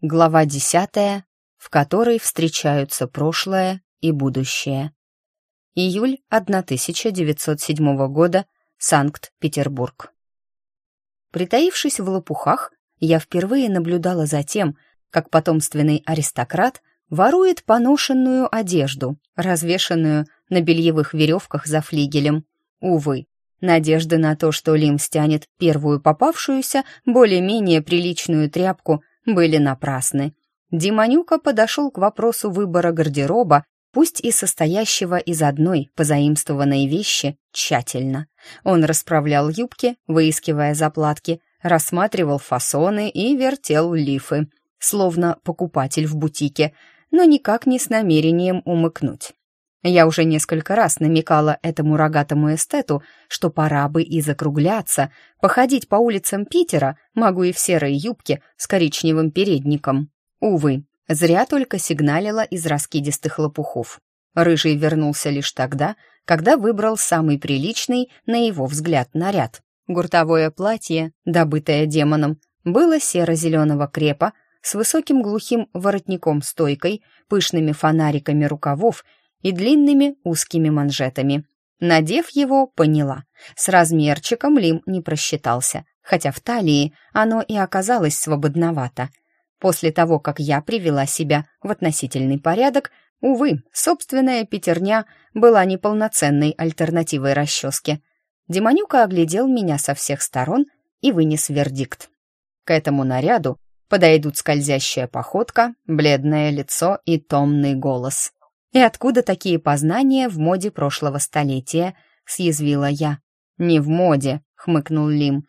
Глава десятая, в которой встречаются прошлое и будущее. Июль 1907 года, Санкт-Петербург. Притаившись в лопухах, я впервые наблюдала за тем, как потомственный аристократ ворует поношенную одежду, развешанную на бельевых веревках за флигелем. Увы, надежды на то, что Лим стянет первую попавшуюся, более-менее приличную тряпку, были напрасны. Диманюка подошел к вопросу выбора гардероба, пусть и состоящего из одной позаимствованной вещи, тщательно. Он расправлял юбки, выискивая заплатки, рассматривал фасоны и вертел лифы, словно покупатель в бутике, но никак не с намерением умыкнуть. Я уже несколько раз намекала этому рогатому эстету, что пора бы и закругляться, походить по улицам Питера могу и в серой юбке с коричневым передником. Увы, зря только сигналила из раскидистых лопухов. Рыжий вернулся лишь тогда, когда выбрал самый приличный, на его взгляд, наряд. Гуртовое платье, добытое демоном, было серо-зеленого крепа, с высоким глухим воротником-стойкой, пышными фонариками рукавов и длинными узкими манжетами. Надев его, поняла. С размерчиком Лим не просчитался, хотя в талии оно и оказалось свободновато. После того, как я привела себя в относительный порядок, увы, собственная пятерня была неполноценной альтернативой расческе. Демонюка оглядел меня со всех сторон и вынес вердикт. К этому наряду подойдут скользящая походка, бледное лицо и томный голос. И откуда такие познания в моде прошлого столетия?» — съязвила я. «Не в моде», — хмыкнул Лим.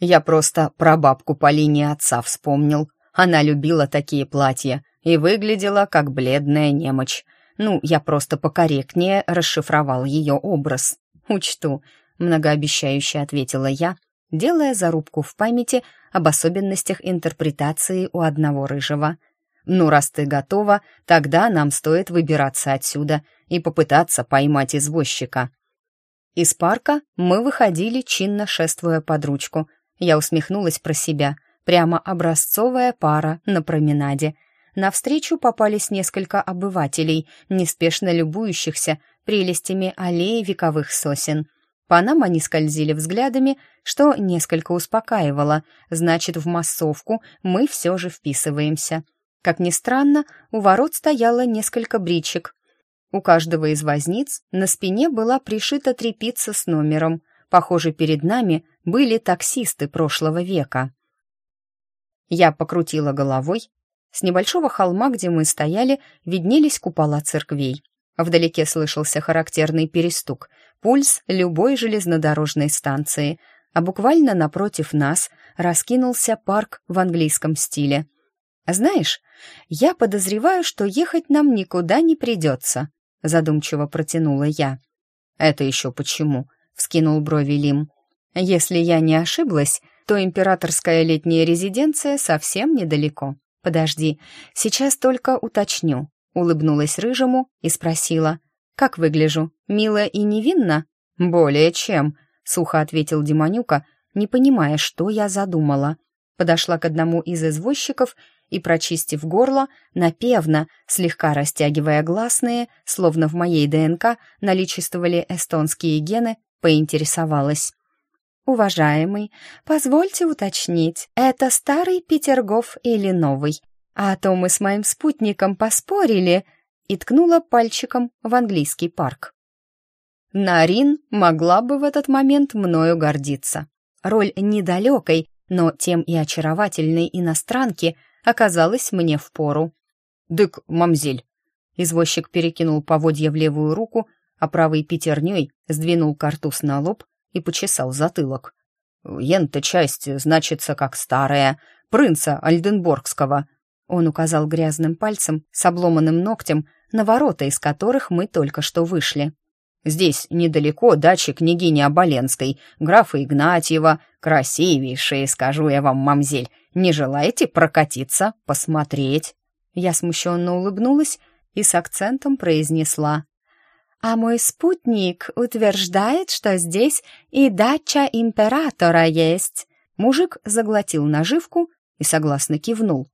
«Я просто про бабку по линии отца вспомнил. Она любила такие платья и выглядела как бледная немочь. Ну, я просто покорректнее расшифровал ее образ. Учту», — многообещающе ответила я, делая зарубку в памяти об особенностях интерпретации у одного рыжего. «Ну, раз ты готова, тогда нам стоит выбираться отсюда и попытаться поймать извозчика». Из парка мы выходили, чинно шествуя под ручку. Я усмехнулась про себя. Прямо образцовая пара на променаде. Навстречу попались несколько обывателей, неспешно любующихся прелестями аллеи вековых сосен. По нам они скользили взглядами, что несколько успокаивало. Значит, в массовку мы все же вписываемся. Как ни странно, у ворот стояло несколько бричек. У каждого из возниц на спине была пришита трепица с номером. Похоже, перед нами были таксисты прошлого века. Я покрутила головой. С небольшого холма, где мы стояли, виднелись купола церквей. Вдалеке слышался характерный перестук, пульс любой железнодорожной станции, а буквально напротив нас раскинулся парк в английском стиле. А «Знаешь, я подозреваю, что ехать нам никуда не придется», — задумчиво протянула я. «Это еще почему?» — вскинул брови Лим. «Если я не ошиблась, то императорская летняя резиденция совсем недалеко. Подожди, сейчас только уточню», — улыбнулась Рыжему и спросила. «Как выгляжу? Мило и невинно?» «Более чем», — сухо ответил Демонюка, не понимая, что я задумала. Подошла к одному из извозчиков и, прочистив горло, напевно, слегка растягивая гласные, словно в моей ДНК наличествовали эстонские гены, поинтересовалась. «Уважаемый, позвольте уточнить, это старый Петергоф или новый? А то мы с моим спутником поспорили...» и ткнула пальчиком в английский парк. Нарин могла бы в этот момент мною гордиться. Роль недалекой, но тем и очаровательной иностранки Оказалось мне впору. «Дык, мамзель!» Извозчик перекинул поводья в левую руку, а правой пятерней сдвинул картуз на лоб и почесал затылок. «Ента часть значится как старая, принца Альденборгского». Он указал грязным пальцем с обломанным ногтем на ворота, из которых мы только что вышли. Здесь недалеко дача княгини Оболенской, графа Игнатьева, красивейшие, скажу я вам, мамзель. Не желаете прокатиться, посмотреть?» Я смущенно улыбнулась и с акцентом произнесла. «А мой спутник утверждает, что здесь и дача императора есть». Мужик заглотил наживку и согласно кивнул.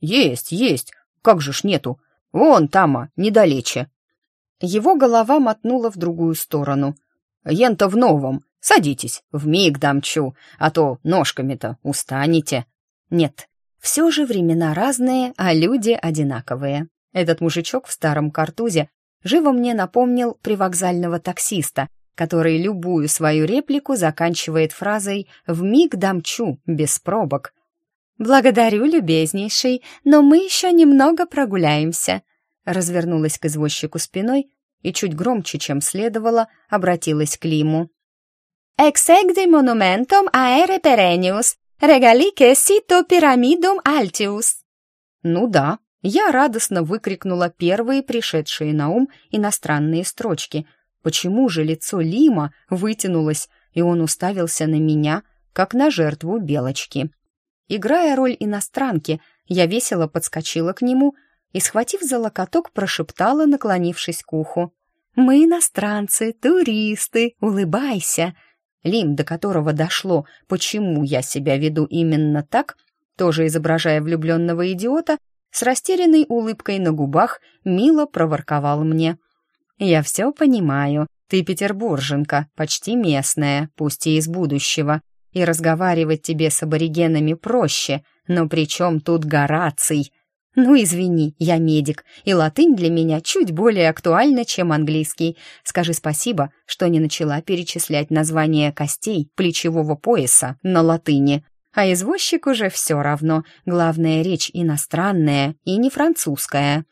«Есть, есть, как же ж нету. Вон тама, недалече. Его голова мотнула в другую сторону. «Ян-то в новом. Садитесь, вмиг дамчу, а то ножками-то устанете». «Нет, все же времена разные, а люди одинаковые. Этот мужичок в старом картузе живо мне напомнил привокзального таксиста, который любую свою реплику заканчивает фразой «вмиг дамчу, без пробок». «Благодарю, любезнейший, но мы еще немного прогуляемся», развернулась к извозчику спиной и чуть громче, чем следовало, обратилась к Лиму. «Exegde monumentum aere perenius, regalique sito pyramidum altius». «Ну да», я радостно выкрикнула первые пришедшие на ум иностранные строчки. Почему же лицо Лима вытянулось, и он уставился на меня, как на жертву белочки? Играя роль иностранки, я весело подскочила к нему и, схватив за локоток, прошептала, наклонившись к уху. «Мы иностранцы, туристы, улыбайся!» Лим, до которого дошло, почему я себя веду именно так, тоже изображая влюбленного идиота, с растерянной улыбкой на губах мило проворковал мне. «Я все понимаю. Ты петербурженка, почти местная, пусть и из будущего. И разговаривать тебе с аборигенами проще, но при чем тут Гораций? «Ну, извини, я медик, и латынь для меня чуть более актуальна, чем английский. Скажи спасибо, что не начала перечислять названия костей плечевого пояса на латыни. А извозчик уже все равно, главное, речь иностранная и не французская».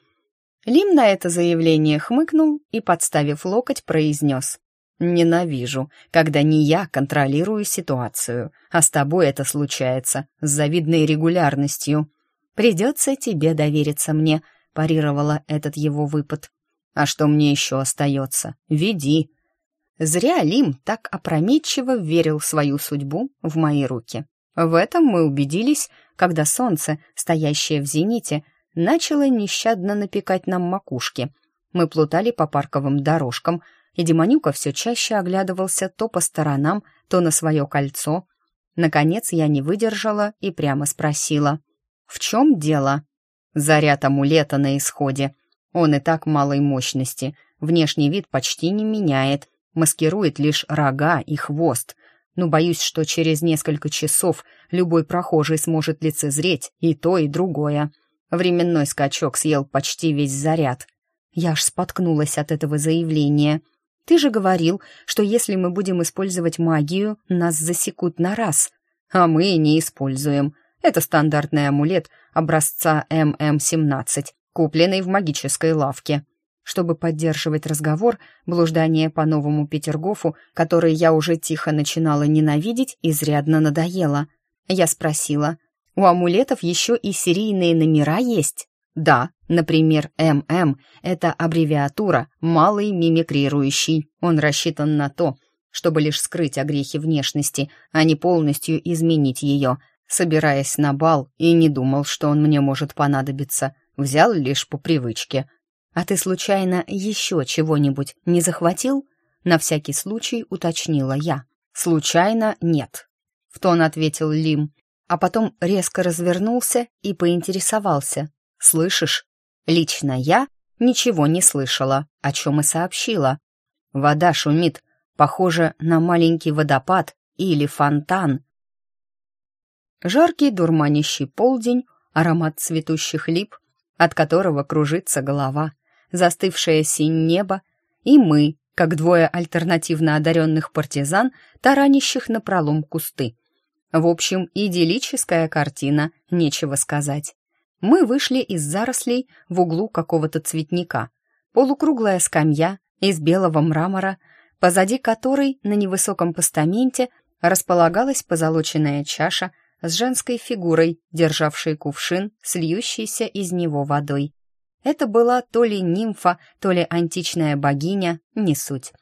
Лим на это заявление хмыкнул и, подставив локоть, произнес. «Ненавижу, когда не я контролирую ситуацию, а с тобой это случается с завидной регулярностью». «Придется тебе довериться мне», — парировала этот его выпад. «А что мне еще остается? Веди». Зря Лим так опрометчиво верил свою судьбу в мои руки. В этом мы убедились, когда солнце, стоящее в зените, начало нещадно напекать нам макушки. Мы плутали по парковым дорожкам, и Демонюка все чаще оглядывался то по сторонам, то на свое кольцо. Наконец я не выдержала и прямо спросила. «В чем дело?» Заряд амулета на исходе. Он и так малой мощности. Внешний вид почти не меняет. Маскирует лишь рога и хвост. Но боюсь, что через несколько часов любой прохожий сможет лицезреть и то, и другое. Временной скачок съел почти весь заряд. Я аж споткнулась от этого заявления. «Ты же говорил, что если мы будем использовать магию, нас засекут на раз. А мы не используем», это стандартный амулет образца ММ-17, купленный в магической лавке. Чтобы поддерживать разговор, блуждание по новому Петергофу, который я уже тихо начинала ненавидеть, изрядно надоело. Я спросила, «У амулетов еще и серийные номера есть?» Да, например, ММ – это аббревиатура «малый мимикрирующий». Он рассчитан на то, чтобы лишь скрыть огрехи внешности, а не полностью изменить ее, собираясь на бал, и не думал, что он мне может понадобиться. Взял лишь по привычке. «А ты, случайно, еще чего-нибудь не захватил?» На всякий случай уточнила я. «Случайно нет», — в тон ответил Лим, а потом резко развернулся и поинтересовался. «Слышишь? Лично я ничего не слышала, о чем и сообщила. Вода шумит, похоже на маленький водопад или фонтан. Жаркий дурманящий полдень, аромат цветущих лип, от которого кружится голова, застывшее синь небо, и мы, как двое альтернативно одаренных партизан, таранящих напролом кусты. В общем, идиллическая картина, нечего сказать. Мы вышли из зарослей в углу какого-то цветника. Полукруглая скамья из белого мрамора, позади которой на невысоком постаменте располагалась позолоченная чаша с женской фигурой, державшей кувшин, сльющийся из него водой. Это была то ли нимфа, то ли античная богиня, не суть.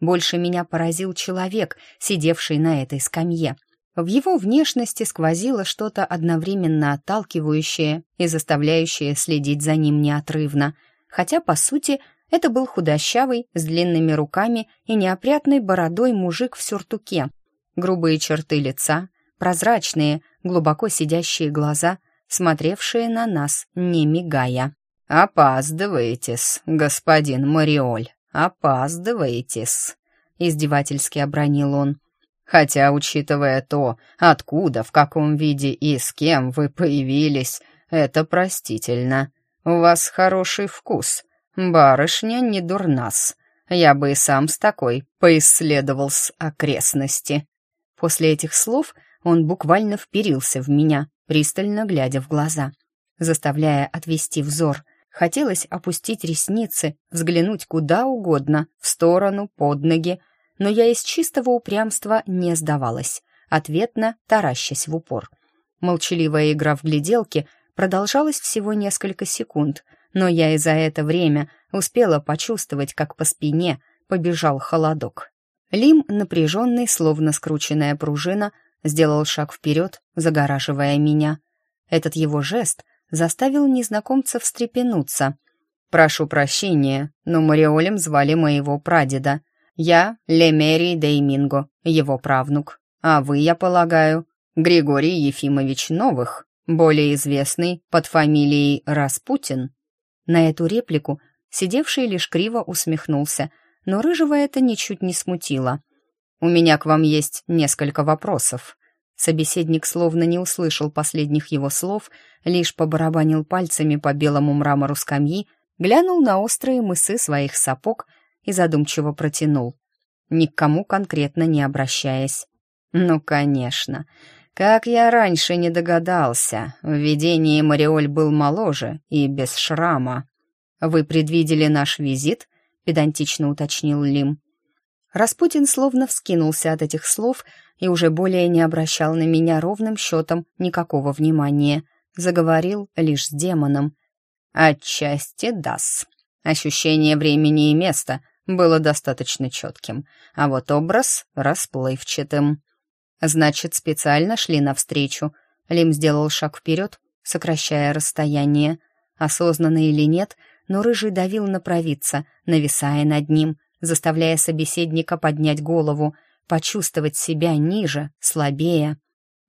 Больше меня поразил человек, сидевший на этой скамье. В его внешности сквозило что-то одновременно отталкивающее и заставляющее следить за ним неотрывно, хотя, по сути, это был худощавый, с длинными руками и неопрятной бородой мужик в сюртуке. Грубые черты лица, прозрачные, глубоко сидящие глаза, смотревшие на нас, не мигая. «Опаздываетесь, господин Мариоль, опаздываетесь», — издевательски обронил он. «Хотя, учитывая то, откуда, в каком виде и с кем вы появились, это простительно. У вас хороший вкус. Барышня не дурнас. Я бы и сам с такой поисследовал с окрестности». После этих слов он буквально вперился в меня, пристально глядя в глаза, заставляя отвести взор. Хотелось опустить ресницы, взглянуть куда угодно, в сторону, под ноги, но я из чистого упрямства не сдавалась, ответно таращась в упор. Молчаливая игра в гляделки продолжалась всего несколько секунд, но я и за это время успела почувствовать, как по спине побежал холодок. Лим, напряженный, словно скрученная пружина, сделал шаг вперед, загораживая меня. Этот его жест заставил незнакомца встрепенуться. «Прошу прощения, но Мариолем звали моего прадеда. Я Лемери Дейминго, его правнук. А вы, я полагаю, Григорий Ефимович Новых, более известный под фамилией Распутин». На эту реплику сидевший лишь криво усмехнулся, но рыжего это ничуть не смутило — «У меня к вам есть несколько вопросов». Собеседник словно не услышал последних его слов, лишь побарабанил пальцами по белому мрамору скамьи, глянул на острые мысы своих сапог и задумчиво протянул, ни к кому конкретно не обращаясь. «Ну, конечно. Как я раньше не догадался, в видении Мариоль был моложе и без шрама. Вы предвидели наш визит?» — педантично уточнил Лим. Распутин словно вскинулся от этих слов и уже более не обращал на меня ровным счетом никакого внимания. Заговорил лишь с демоном. «Отчасти дас. Ощущение времени и места было достаточно четким, а вот образ — расплывчатым». «Значит, специально шли навстречу». Лим сделал шаг вперед, сокращая расстояние. Осознанно или нет, но рыжий давил на провидца, нависая над ним — заставляя собеседника поднять голову, почувствовать себя ниже, слабее.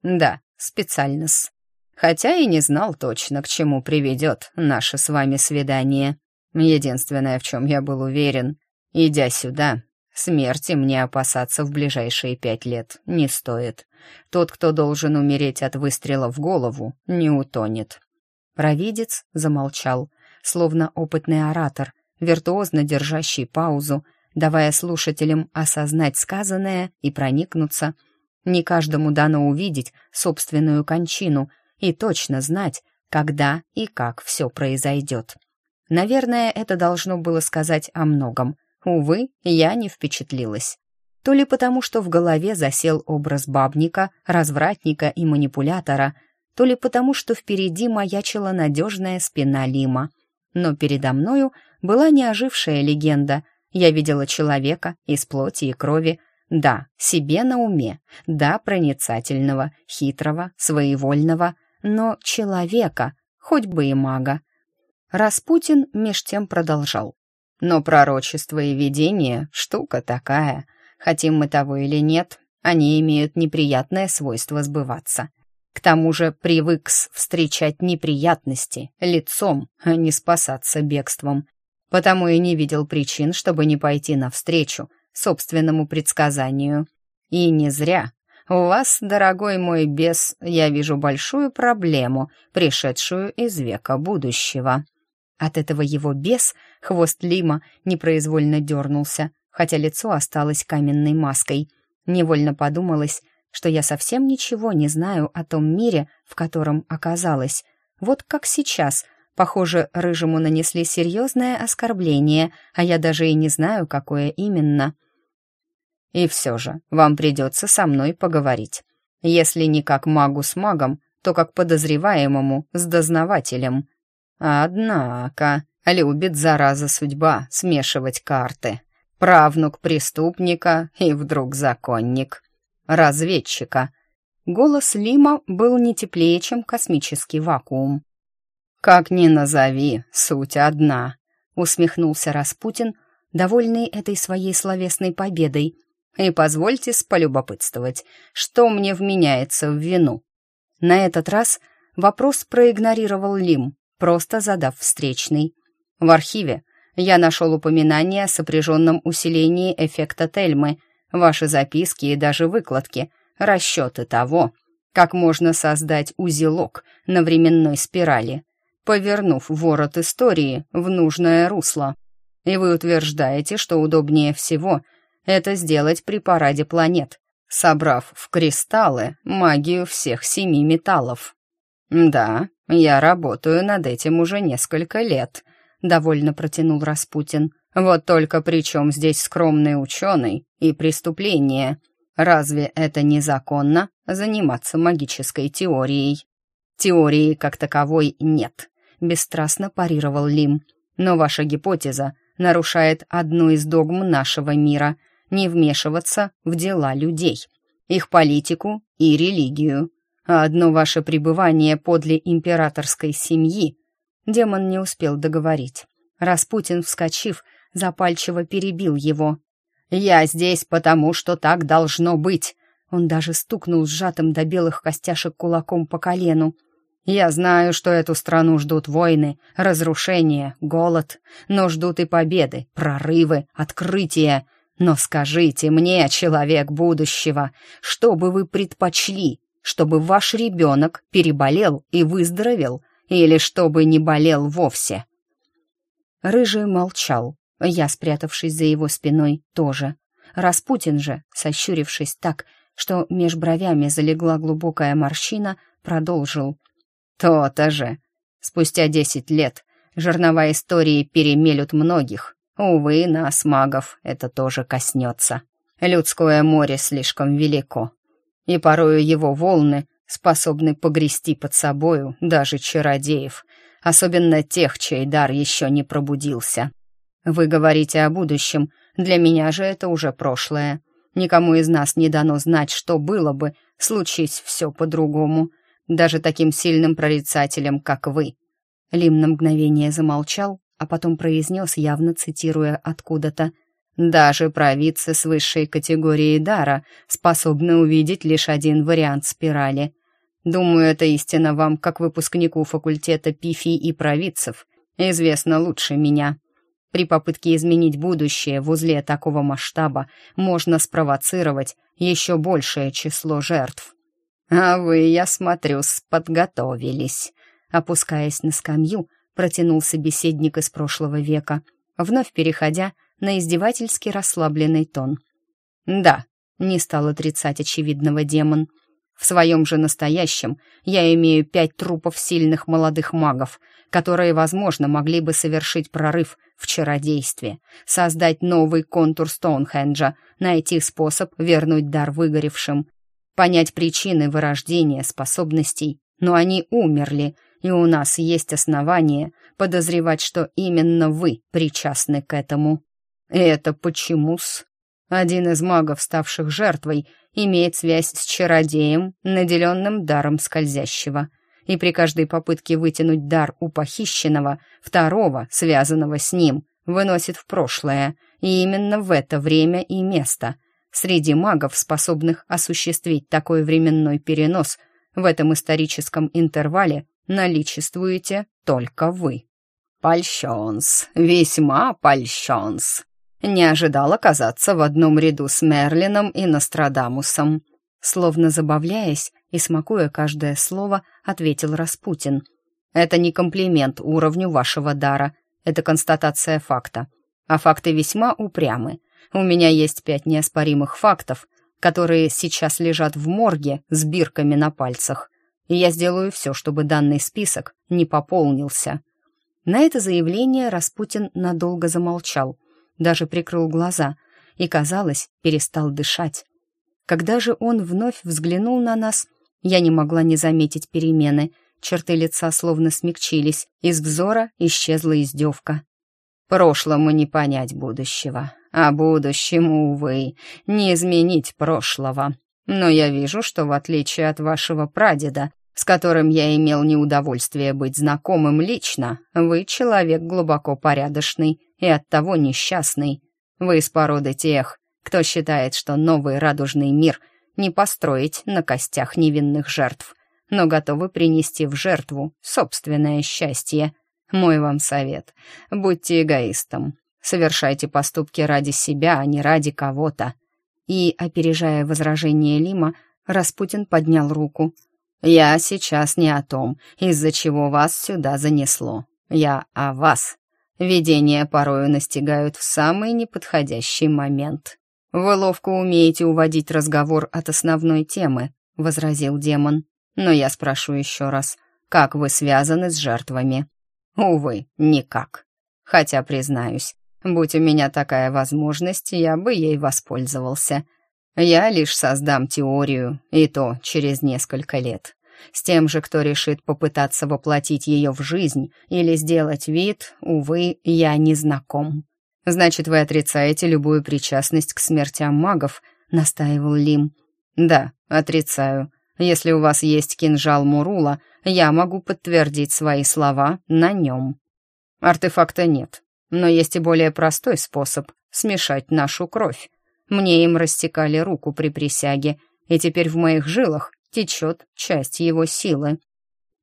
Да, специально-с. Хотя и не знал точно, к чему приведет наше с вами свидание. Единственное, в чем я был уверен, идя сюда, смерти мне опасаться в ближайшие пять лет не стоит. Тот, кто должен умереть от выстрела в голову, не утонет. Провидец замолчал, словно опытный оратор, виртуозно держащий паузу давая слушателям осознать сказанное и проникнуться. Не каждому дано увидеть собственную кончину и точно знать, когда и как все произойдет. Наверное, это должно было сказать о многом. Увы, я не впечатлилась. То ли потому, что в голове засел образ бабника, развратника и манипулятора, то ли потому, что впереди маячила надежная спина Лима. Но передо мною была неожившая легенда — я видела человека из плоти и крови, да, себе на уме, да, проницательного, хитрого, своевольного, но человека, хоть бы и мага. Распутин меж тем продолжал. Но пророчество и видение — штука такая. Хотим мы того или нет, они имеют неприятное свойство сбываться. К тому же привыкс встречать неприятности лицом, а не спасаться бегством потому и не видел причин, чтобы не пойти навстречу собственному предсказанию. И не зря. У вас, дорогой мой бес, я вижу большую проблему, пришедшую из века будущего. От этого его бес, хвост Лима, непроизвольно дернулся, хотя лицо осталось каменной маской. Невольно подумалось, что я совсем ничего не знаю о том мире, в котором оказалась. Вот как сейчас, Похоже, рыжему нанесли серьезное оскорбление, а я даже и не знаю, какое именно. И все же, вам придется со мной поговорить. Если не как магу с магом, то как подозреваемому с дознавателем. Однако, любит зараза судьба смешивать карты. Правнук преступника и вдруг законник. Разведчика. Голос Лима был не теплее, чем космический вакуум. «Как ни назови, суть одна», — усмехнулся Распутин, довольный этой своей словесной победой. «И позвольте сполюбопытствовать, что мне вменяется в вину?» На этот раз вопрос проигнорировал Лим, просто задав встречный. В архиве я нашел упоминание о сопряженном усилении эффекта Тельмы, ваши записки и даже выкладки, расчеты того, как можно создать узелок на временной спирали повернув ворот истории в нужное русло. И вы утверждаете, что удобнее всего это сделать при параде планет, собрав в кристаллы магию всех семи металлов. «Да, я работаю над этим уже несколько лет», — довольно протянул Распутин. «Вот только при чем здесь скромный ученый и преступление? Разве это незаконно заниматься магической теорией?» Теории как таковой нет бесстрастно парировал Лим. «Но ваша гипотеза нарушает одну из догм нашего мира — не вмешиваться в дела людей, их политику и религию. А одно ваше пребывание подле императорской семьи...» Демон не успел договорить. Распутин, вскочив, запальчиво перебил его. «Я здесь потому, что так должно быть!» Он даже стукнул сжатым до белых костяшек кулаком по колену. Я знаю, что эту страну ждут войны, разрушения, голод, но ждут и победы, прорывы, открытия. Но скажите мне, человек будущего, что бы вы предпочли, чтобы ваш ребенок переболел и выздоровел, или чтобы не болел вовсе?» Рыжий молчал, я, спрятавшись за его спиной, тоже. Распутин же, сощурившись так, что меж бровями залегла глубокая морщина, продолжил — то-то же. Спустя десять лет жернова истории перемелют многих. Увы, нас, магов, это тоже коснется. Людское море слишком велико, и порою его волны способны погрести под собою даже чародеев, особенно тех, чей дар еще не пробудился. Вы говорите о будущем, для меня же это уже прошлое. Никому из нас не дано знать, что было бы, случись все по-другому — даже таким сильным прорицателем, как вы». Лим на мгновение замолчал, а потом произнес, явно цитируя откуда-то, «Даже провидцы с высшей категории дара способны увидеть лишь один вариант спирали. Думаю, это истина вам, как выпускнику факультета пифий и провидцев, известно лучше меня». При попытке изменить будущее в узле такого масштаба можно спровоцировать еще большее число жертв. «А вы, я смотрю, сподготовились», — опускаясь на скамью, протянул собеседник из прошлого века, вновь переходя на издевательски расслабленный тон. «Да», — не стал отрицать очевидного демон, — в своем же настоящем я имею пять трупов сильных молодых магов, которые, возможно, могли бы совершить прорыв в чародействе, создать новый контур Стоунхенджа, найти способ вернуть дар выгоревшим понять причины вырождения способностей, но они умерли, и у нас есть основания подозревать, что именно вы причастны к этому. Это почему-с? Один из магов, ставших жертвой, имеет связь с чародеем, наделенным даром скользящего. И при каждой попытке вытянуть дар у похищенного, второго, связанного с ним, выносит в прошлое, и именно в это время и место, Среди магов, способных осуществить такой временной перенос, в этом историческом интервале наличествуете только вы. Польщенс, весьма польщенс. Не ожидал оказаться в одном ряду с Мерлином и Нострадамусом. Словно забавляясь и смакуя каждое слово, ответил Распутин. «Это не комплимент уровню вашего дара, это констатация факта. А факты весьма упрямы. У меня есть пять неоспоримых фактов, которые сейчас лежат в морге с бирками на пальцах. И я сделаю все, чтобы данный список не пополнился». На это заявление Распутин надолго замолчал, даже прикрыл глаза и, казалось, перестал дышать. Когда же он вновь взглянул на нас, я не могла не заметить перемены. Черты лица словно смягчились, из взора исчезла издевка. Прошлому не понять будущего, а будущему, увы, не изменить прошлого. Но я вижу, что в отличие от вашего прадеда, с которым я имел неудовольствие быть знакомым лично, вы человек глубоко порядочный и оттого несчастный. Вы из породы тех, кто считает, что новый радужный мир не построить на костях невинных жертв, но готовы принести в жертву собственное счастье. Мой вам совет. Будьте эгоистом. Совершайте поступки ради себя, а не ради кого-то. И, опережая возражение Лима, Распутин поднял руку. «Я сейчас не о том, из-за чего вас сюда занесло. Я о вас. Видения порою настигают в самый неподходящий момент. Вы ловко умеете уводить разговор от основной темы», — возразил демон. «Но я спрошу еще раз, как вы связаны с жертвами?» Увы, никак. Хотя, признаюсь, будь у меня такая возможность, я бы ей воспользовался. Я лишь создам теорию, и то через несколько лет. С тем же, кто решит попытаться воплотить ее в жизнь или сделать вид, увы, я не знаком. «Значит, вы отрицаете любую причастность к смертям магов», — настаивал Лим. «Да, отрицаю. Если у вас есть кинжал Мурула, я могу подтвердить свои слова на нем. Артефакта нет, но есть и более простой способ смешать нашу кровь. Мне им растекали руку при присяге, и теперь в моих жилах течет часть его силы.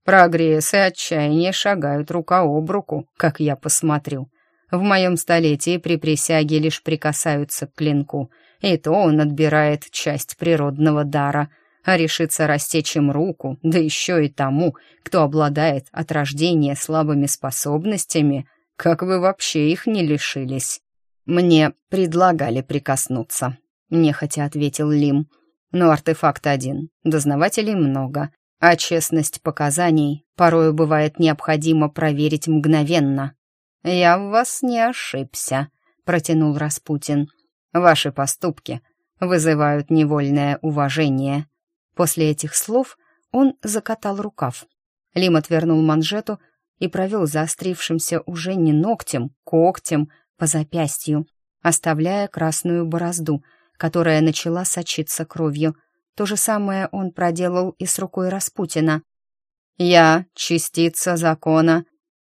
Прогресс и отчаяние шагают рука об руку, как я посмотрю. В моем столетии при присяге лишь прикасаются к клинку, и то он отбирает часть природного дара — а решится растечь им руку, да еще и тому, кто обладает от рождения слабыми способностями, как вы вообще их не лишились? Мне предлагали прикоснуться, нехотя ответил Лим. Но артефакт один, дознавателей много, а честность показаний порою бывает необходимо проверить мгновенно. «Я в вас не ошибся», — протянул Распутин. «Ваши поступки вызывают невольное уважение». После этих слов он закатал рукав. Лим отвернул манжету и провел заострившимся уже не ногтем, когтем по запястью, оставляя красную борозду, которая начала сочиться кровью. То же самое он проделал и с рукой Распутина. «Я — частица закона.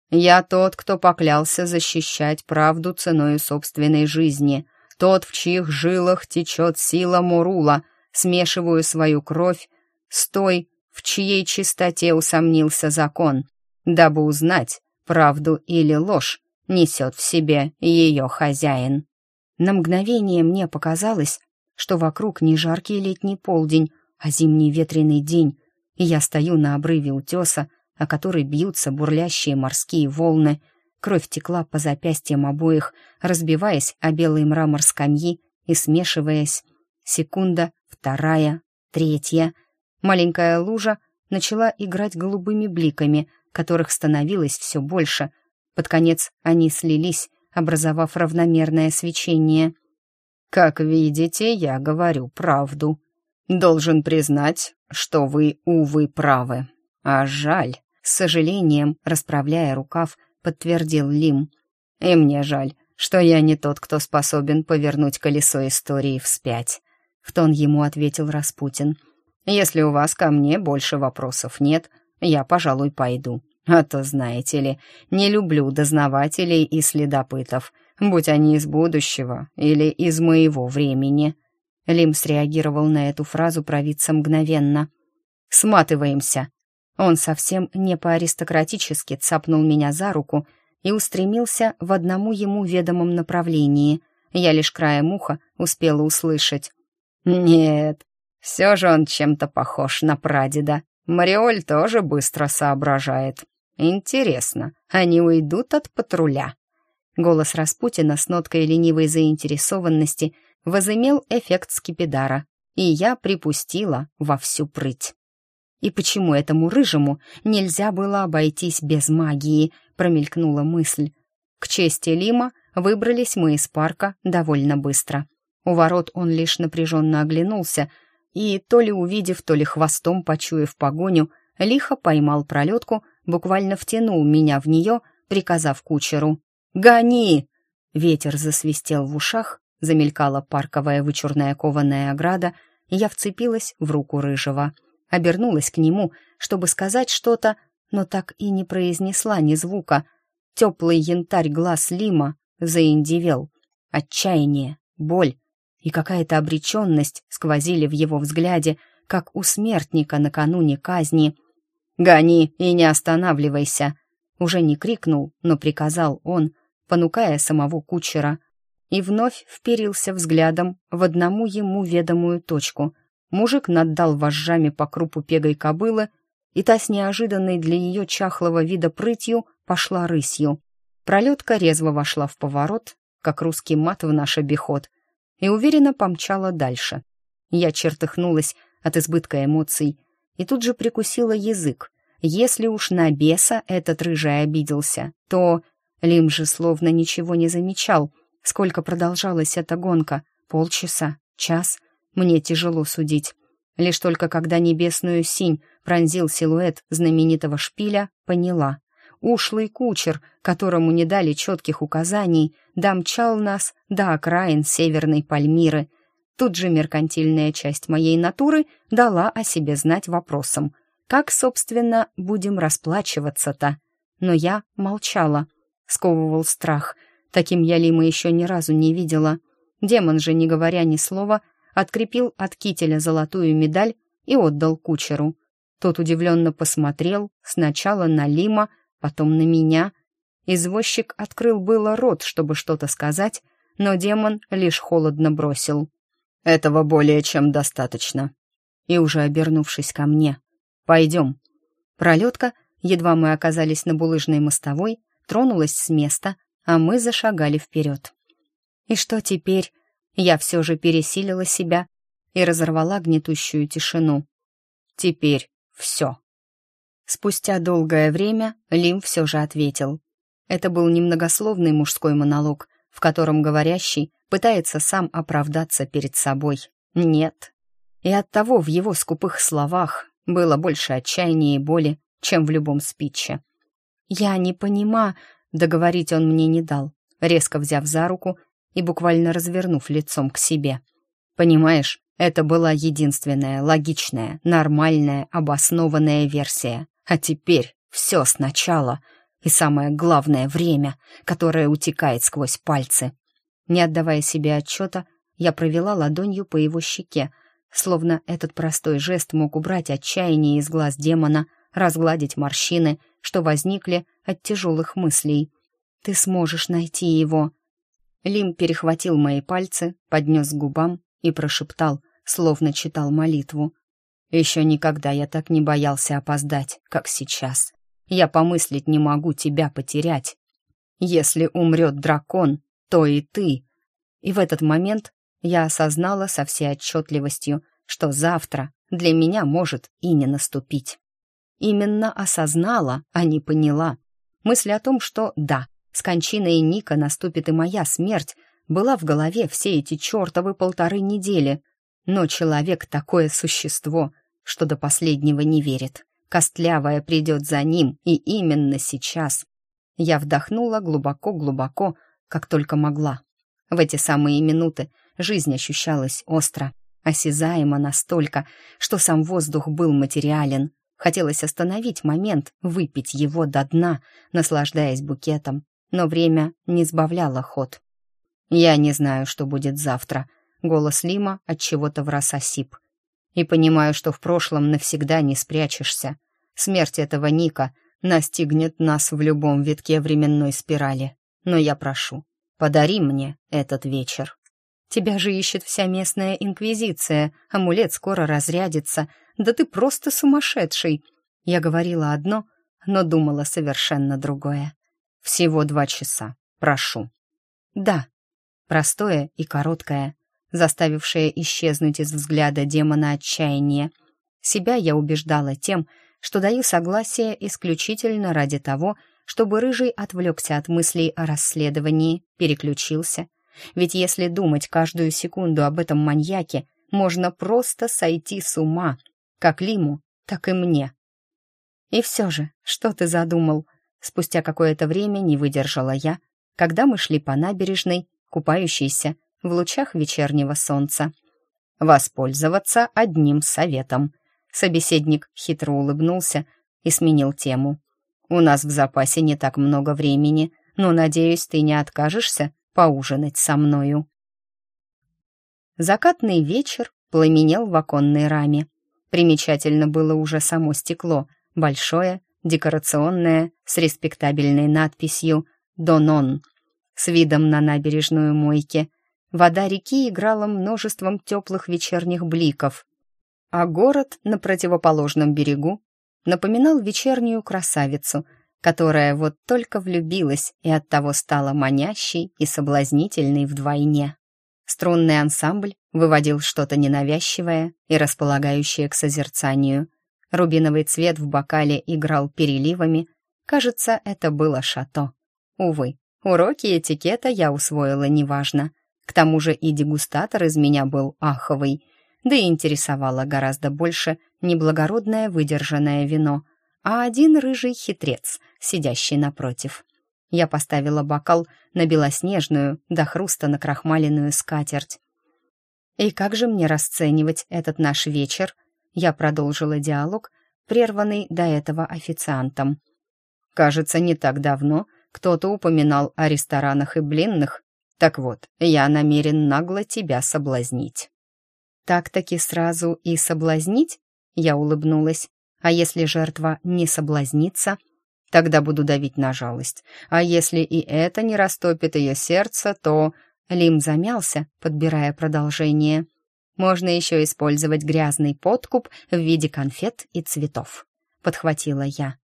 Я тот, кто поклялся защищать правду ценой собственной жизни, тот, в чьих жилах течет сила Мурула — смешиваю свою кровь с той, в чьей чистоте усомнился закон, дабы узнать, правду или ложь несет в себе ее хозяин. На мгновение мне показалось, что вокруг не жаркий летний полдень, а зимний ветреный день, и я стою на обрыве утеса, о который бьются бурлящие морские волны. Кровь текла по запястьям обоих, разбиваясь о белый мрамор скамьи и смешиваясь Секунда, вторая, третья. Маленькая лужа начала играть голубыми бликами, которых становилось все больше. Под конец они слились, образовав равномерное свечение. «Как видите, я говорю правду. Должен признать, что вы, увы, правы. А жаль», — с сожалением, расправляя рукав, подтвердил Лим. «И мне жаль, что я не тот, кто способен повернуть колесо истории вспять в тон ему ответил Распутин. «Если у вас ко мне больше вопросов нет, я, пожалуй, пойду. А то, знаете ли, не люблю дознавателей и следопытов, будь они из будущего или из моего времени». Лим среагировал на эту фразу провидца мгновенно. «Сматываемся!» Он совсем не по-аристократически цапнул меня за руку и устремился в одному ему ведомом направлении. Я лишь краем уха успела услышать. Нет, все же он чем-то похож на прадеда. Мариоль тоже быстро соображает. Интересно, они уйдут от патруля? Голос Распутина с ноткой ленивой заинтересованности возымел эффект скипидара, и я припустила во всю прыть. «И почему этому рыжему нельзя было обойтись без магии?» — промелькнула мысль. К чести Лима выбрались мы из парка довольно быстро — у ворот он лишь напряженно оглянулся и, то ли увидев, то ли хвостом почуяв погоню, лихо поймал пролетку, буквально втянул меня в нее, приказав кучеру. «Гони!» Ветер засвистел в ушах, замелькала парковая вычурная кованая ограда, я вцепилась в руку рыжего. Обернулась к нему, чтобы сказать что-то, но так и не произнесла ни звука. Теплый янтарь глаз Лима заиндивел. Отчаяние, боль, и какая-то обреченность сквозили в его взгляде, как у смертника накануне казни. «Гони и не останавливайся!» Уже не крикнул, но приказал он, понукая самого кучера. И вновь вперился взглядом в одному ему ведомую точку. Мужик наддал вожжами по крупу пегой кобылы, и та с неожиданной для ее чахлого вида прытью пошла рысью. Пролетка резво вошла в поворот, как русский мат в наш обиход, и уверенно помчала дальше. Я чертыхнулась от избытка эмоций и тут же прикусила язык. Если уж на беса этот рыжий обиделся, то... Лим же словно ничего не замечал. Сколько продолжалась эта гонка? Полчаса? Час? Мне тяжело судить. Лишь только когда небесную синь пронзил силуэт знаменитого шпиля, поняла ушлый кучер, которому не дали четких указаний, домчал нас до окраин Северной Пальмиры. Тут же меркантильная часть моей натуры дала о себе знать вопросом. Как, собственно, будем расплачиваться-то? Но я молчала. Сковывал страх. Таким я Лима еще ни разу не видела. Демон же, не говоря ни слова, открепил от кителя золотую медаль и отдал кучеру. Тот удивленно посмотрел сначала на Лима, потом на меня. Извозчик открыл было рот, чтобы что-то сказать, но демон лишь холодно бросил. «Этого более чем достаточно». И уже обернувшись ко мне, «Пойдем». Пролетка, едва мы оказались на булыжной мостовой, тронулась с места, а мы зашагали вперед. И что теперь? Я все же пересилила себя и разорвала гнетущую тишину. Теперь все. Спустя долгое время Лим все же ответил. Это был немногословный мужской монолог, в котором говорящий пытается сам оправдаться перед собой. Нет. И оттого в его скупых словах было больше отчаяния и боли, чем в любом спиче. «Я не понимаю, — договорить он мне не дал, резко взяв за руку и буквально развернув лицом к себе. «Понимаешь, это была единственная логичная, нормальная, обоснованная версия. А теперь все сначала. И самое главное — время, которое утекает сквозь пальцы. Не отдавая себе отчета, я провела ладонью по его щеке, словно этот простой жест мог убрать отчаяние из глаз демона, разгладить морщины, что возникли от тяжелых мыслей. «Ты сможешь найти его». Лим перехватил мои пальцы, поднес к губам и прошептал, словно читал молитву. Еще никогда я так не боялся опоздать, как сейчас. Я помыслить не могу тебя потерять. Если умрет дракон, то и ты. И в этот момент я осознала со всей отчетливостью, что завтра для меня может и не наступить. Именно осознала, а не поняла. Мысль о том, что да, с кончиной Ника наступит и моя смерть, была в голове все эти чертовы полторы недели, но человек такое существо, что до последнего не верит. Костлявая придет за ним, и именно сейчас. Я вдохнула глубоко-глубоко, как только могла. В эти самые минуты жизнь ощущалась остро, осязаемо настолько, что сам воздух был материален. Хотелось остановить момент, выпить его до дна, наслаждаясь букетом, но время не сбавляло ход. «Я не знаю, что будет завтра», Голос Лима от чего-то враз осип. И понимаю, что в прошлом навсегда не спрячешься. Смерть этого Ника настигнет нас в любом витке временной спирали. Но я прошу, подари мне этот вечер. Тебя же ищет вся местная инквизиция, амулет скоро разрядится. Да ты просто сумасшедший. Я говорила одно, но думала совершенно другое. Всего два часа. Прошу. Да. Простое и короткое заставившее исчезнуть из взгляда демона отчаяние. Себя я убеждала тем, что даю согласие исключительно ради того, чтобы Рыжий отвлекся от мыслей о расследовании, переключился. Ведь если думать каждую секунду об этом маньяке, можно просто сойти с ума, как Лиму, так и мне. И все же, что ты задумал? Спустя какое-то время не выдержала я, когда мы шли по набережной, купающейся в лучах вечернего солнца. «Воспользоваться одним советом». Собеседник хитро улыбнулся и сменил тему. «У нас в запасе не так много времени, но, надеюсь, ты не откажешься поужинать со мною». Закатный вечер пламенел в оконной раме. Примечательно было уже само стекло, большое, декорационное, с респектабельной надписью «Донон», с видом на набережную Мойки, Вода реки играла множеством теплых вечерних бликов, а город на противоположном берегу напоминал вечернюю красавицу, которая вот только влюбилась и оттого стала манящей и соблазнительной вдвойне. Струнный ансамбль выводил что-то ненавязчивое и располагающее к созерцанию. Рубиновый цвет в бокале играл переливами. Кажется, это было шато. Увы, уроки этикета я усвоила неважно — к тому же и дегустатор из меня был аховый, да и интересовало гораздо больше неблагородное выдержанное вино, а один рыжий хитрец, сидящий напротив. Я поставила бокал на белоснежную, до хруста накрахмаленную скатерть. «И как же мне расценивать этот наш вечер?» Я продолжила диалог, прерванный до этого официантом. «Кажется, не так давно кто-то упоминал о ресторанах и блинных так вот, я намерен нагло тебя соблазнить». «Так-таки сразу и соблазнить?» Я улыбнулась. «А если жертва не соблазнится?» «Тогда буду давить на жалость. А если и это не растопит ее сердце, то...» Лим замялся, подбирая продолжение. «Можно еще использовать грязный подкуп в виде конфет и цветов», — подхватила я.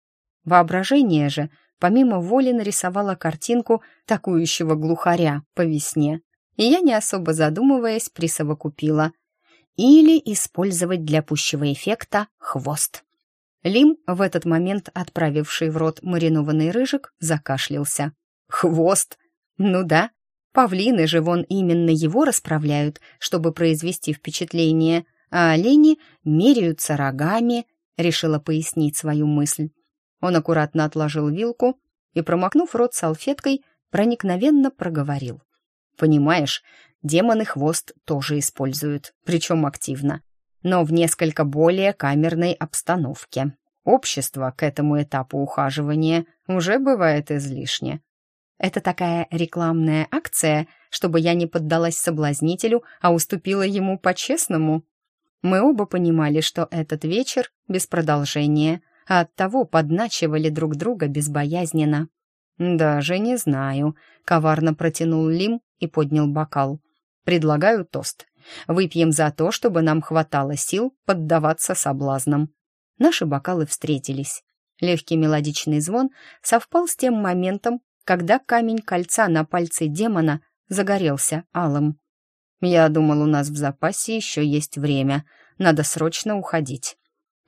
Воображение же помимо воли нарисовала картинку такующего глухаря по весне, и я, не особо задумываясь, присовокупила. Или использовать для пущего эффекта хвост. Лим, в этот момент отправивший в рот маринованный рыжик, закашлялся. «Хвост? Ну да. Павлины же вон именно его расправляют, чтобы произвести впечатление, а олени меряются рогами», — решила пояснить свою мысль. Он аккуратно отложил вилку и, промокнув рот салфеткой, проникновенно проговорил. «Понимаешь, демоны хвост тоже используют, причем активно, но в несколько более камерной обстановке. Общество к этому этапу ухаживания уже бывает излишне. Это такая рекламная акция, чтобы я не поддалась соблазнителю, а уступила ему по-честному. Мы оба понимали, что этот вечер без продолжения – а оттого подначивали друг друга безбоязненно. «Даже не знаю», — коварно протянул Лим и поднял бокал. «Предлагаю тост. Выпьем за то, чтобы нам хватало сил поддаваться соблазнам». Наши бокалы встретились. Легкий мелодичный звон совпал с тем моментом, когда камень кольца на пальце демона загорелся алым. «Я думал, у нас в запасе еще есть время. Надо срочно уходить»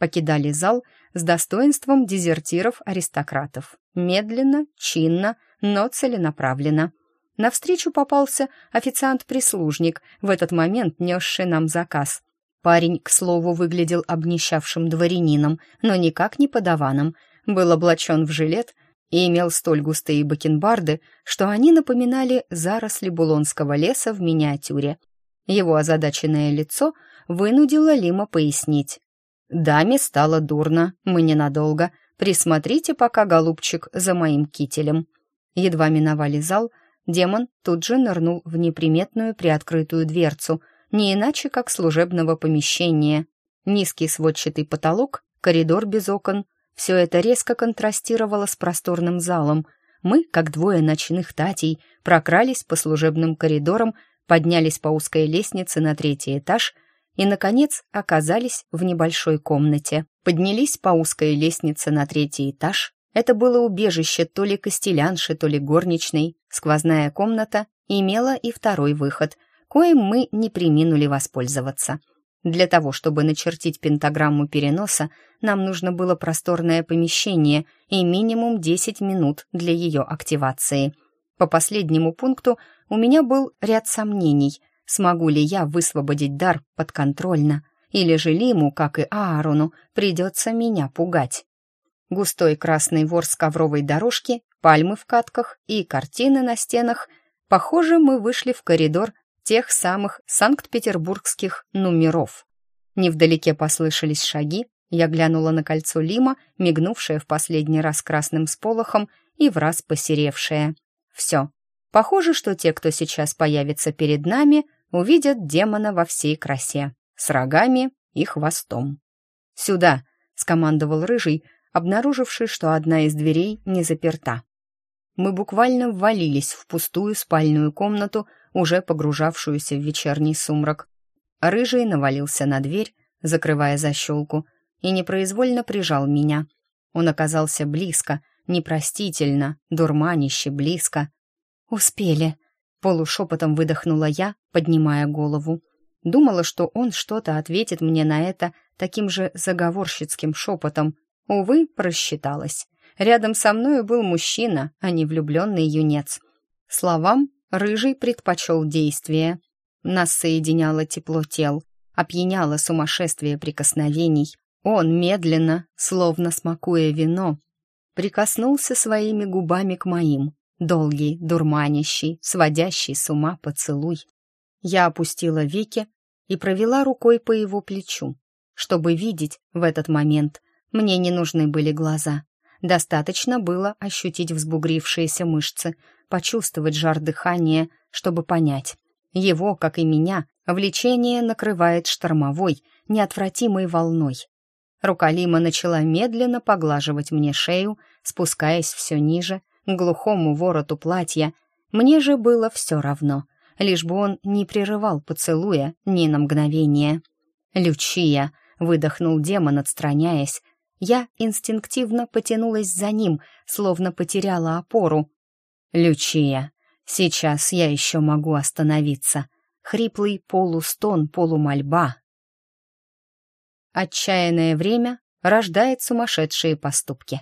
покидали зал с достоинством дезертиров-аристократов. Медленно, чинно, но целенаправленно. Навстречу попался официант-прислужник, в этот момент несший нам заказ. Парень, к слову, выглядел обнищавшим дворянином, но никак не подаваном, был облачен в жилет и имел столь густые бакенбарды, что они напоминали заросли Булонского леса в миниатюре. Его озадаченное лицо вынудило Лима пояснить. Даме стало дурно, мы ненадолго. Присмотрите пока, голубчик, за моим кителем. Едва миновали зал, демон тут же нырнул в неприметную приоткрытую дверцу, не иначе как служебного помещения. Низкий сводчатый потолок, коридор без окон, все это резко контрастировало с просторным залом. Мы, как двое ночных татей, прокрались по служебным коридорам, поднялись по узкой лестнице на третий этаж и, наконец, оказались в небольшой комнате. Поднялись по узкой лестнице на третий этаж. Это было убежище то ли костелянши, то ли горничной. Сквозная комната имела и второй выход, коим мы не приминули воспользоваться. Для того, чтобы начертить пентаграмму переноса, нам нужно было просторное помещение и минимум 10 минут для ее активации. По последнему пункту у меня был ряд сомнений – смогу ли я высвободить дар подконтрольно, или же Лиму, как и Аарону, придется меня пугать. Густой красный ворс ковровой дорожки, пальмы в катках и картины на стенах. Похоже, мы вышли в коридор тех самых санкт-петербургских номеров. Невдалеке послышались шаги, я глянула на кольцо Лима, мигнувшее в последний раз красным сполохом и в раз посеревшее. Все. Похоже, что те, кто сейчас появится перед нами, увидят демона во всей красе, с рогами и хвостом. «Сюда!» — скомандовал Рыжий, обнаруживший, что одна из дверей не заперта. Мы буквально ввалились в пустую спальную комнату, уже погружавшуюся в вечерний сумрак. Рыжий навалился на дверь, закрывая защелку, и непроизвольно прижал меня. Он оказался близко, непростительно, дурманище близко. «Успели», Полушепотом выдохнула я, поднимая голову. Думала, что он что-то ответит мне на это таким же заговорщицким шепотом. Увы, просчиталась. Рядом со мною был мужчина, а не влюбленный юнец. Словам, рыжий предпочел действие. Нас соединяло тепло тел, опьяняло сумасшествие прикосновений. Он медленно, словно смакуя вино, прикоснулся своими губами к моим, Долгий, дурманящий, сводящий с ума поцелуй. Я опустила веки и провела рукой по его плечу. Чтобы видеть в этот момент, мне не нужны были глаза. Достаточно было ощутить взбугрившиеся мышцы, почувствовать жар дыхания, чтобы понять. Его, как и меня, влечение накрывает штормовой, неотвратимой волной. Рука Лима начала медленно поглаживать мне шею, спускаясь все ниже, глухому вороту платья. Мне же было все равно, лишь бы он не прерывал поцелуя ни на мгновение. «Лючия!» — выдохнул демон, отстраняясь. Я инстинктивно потянулась за ним, словно потеряла опору. «Лючия, сейчас я еще могу остановиться». Хриплый полустон, полумольба. Отчаянное время рождает сумасшедшие поступки.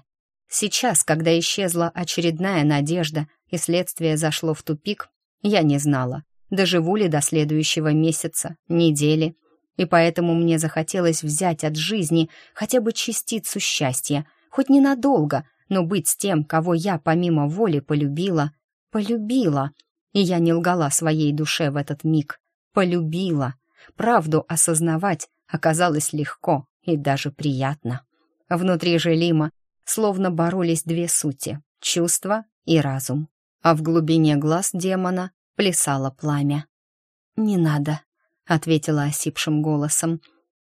Сейчас, когда исчезла очередная надежда и следствие зашло в тупик, я не знала, доживу ли до следующего месяца, недели. И поэтому мне захотелось взять от жизни хотя бы частицу счастья, хоть ненадолго, но быть с тем, кого я помимо воли полюбила. Полюбила. И я не лгала своей душе в этот миг. Полюбила. Правду осознавать оказалось легко и даже приятно. Внутри же Лима словно боролись две сути — чувство и разум. А в глубине глаз демона плясало пламя. «Не надо», — ответила осипшим голосом.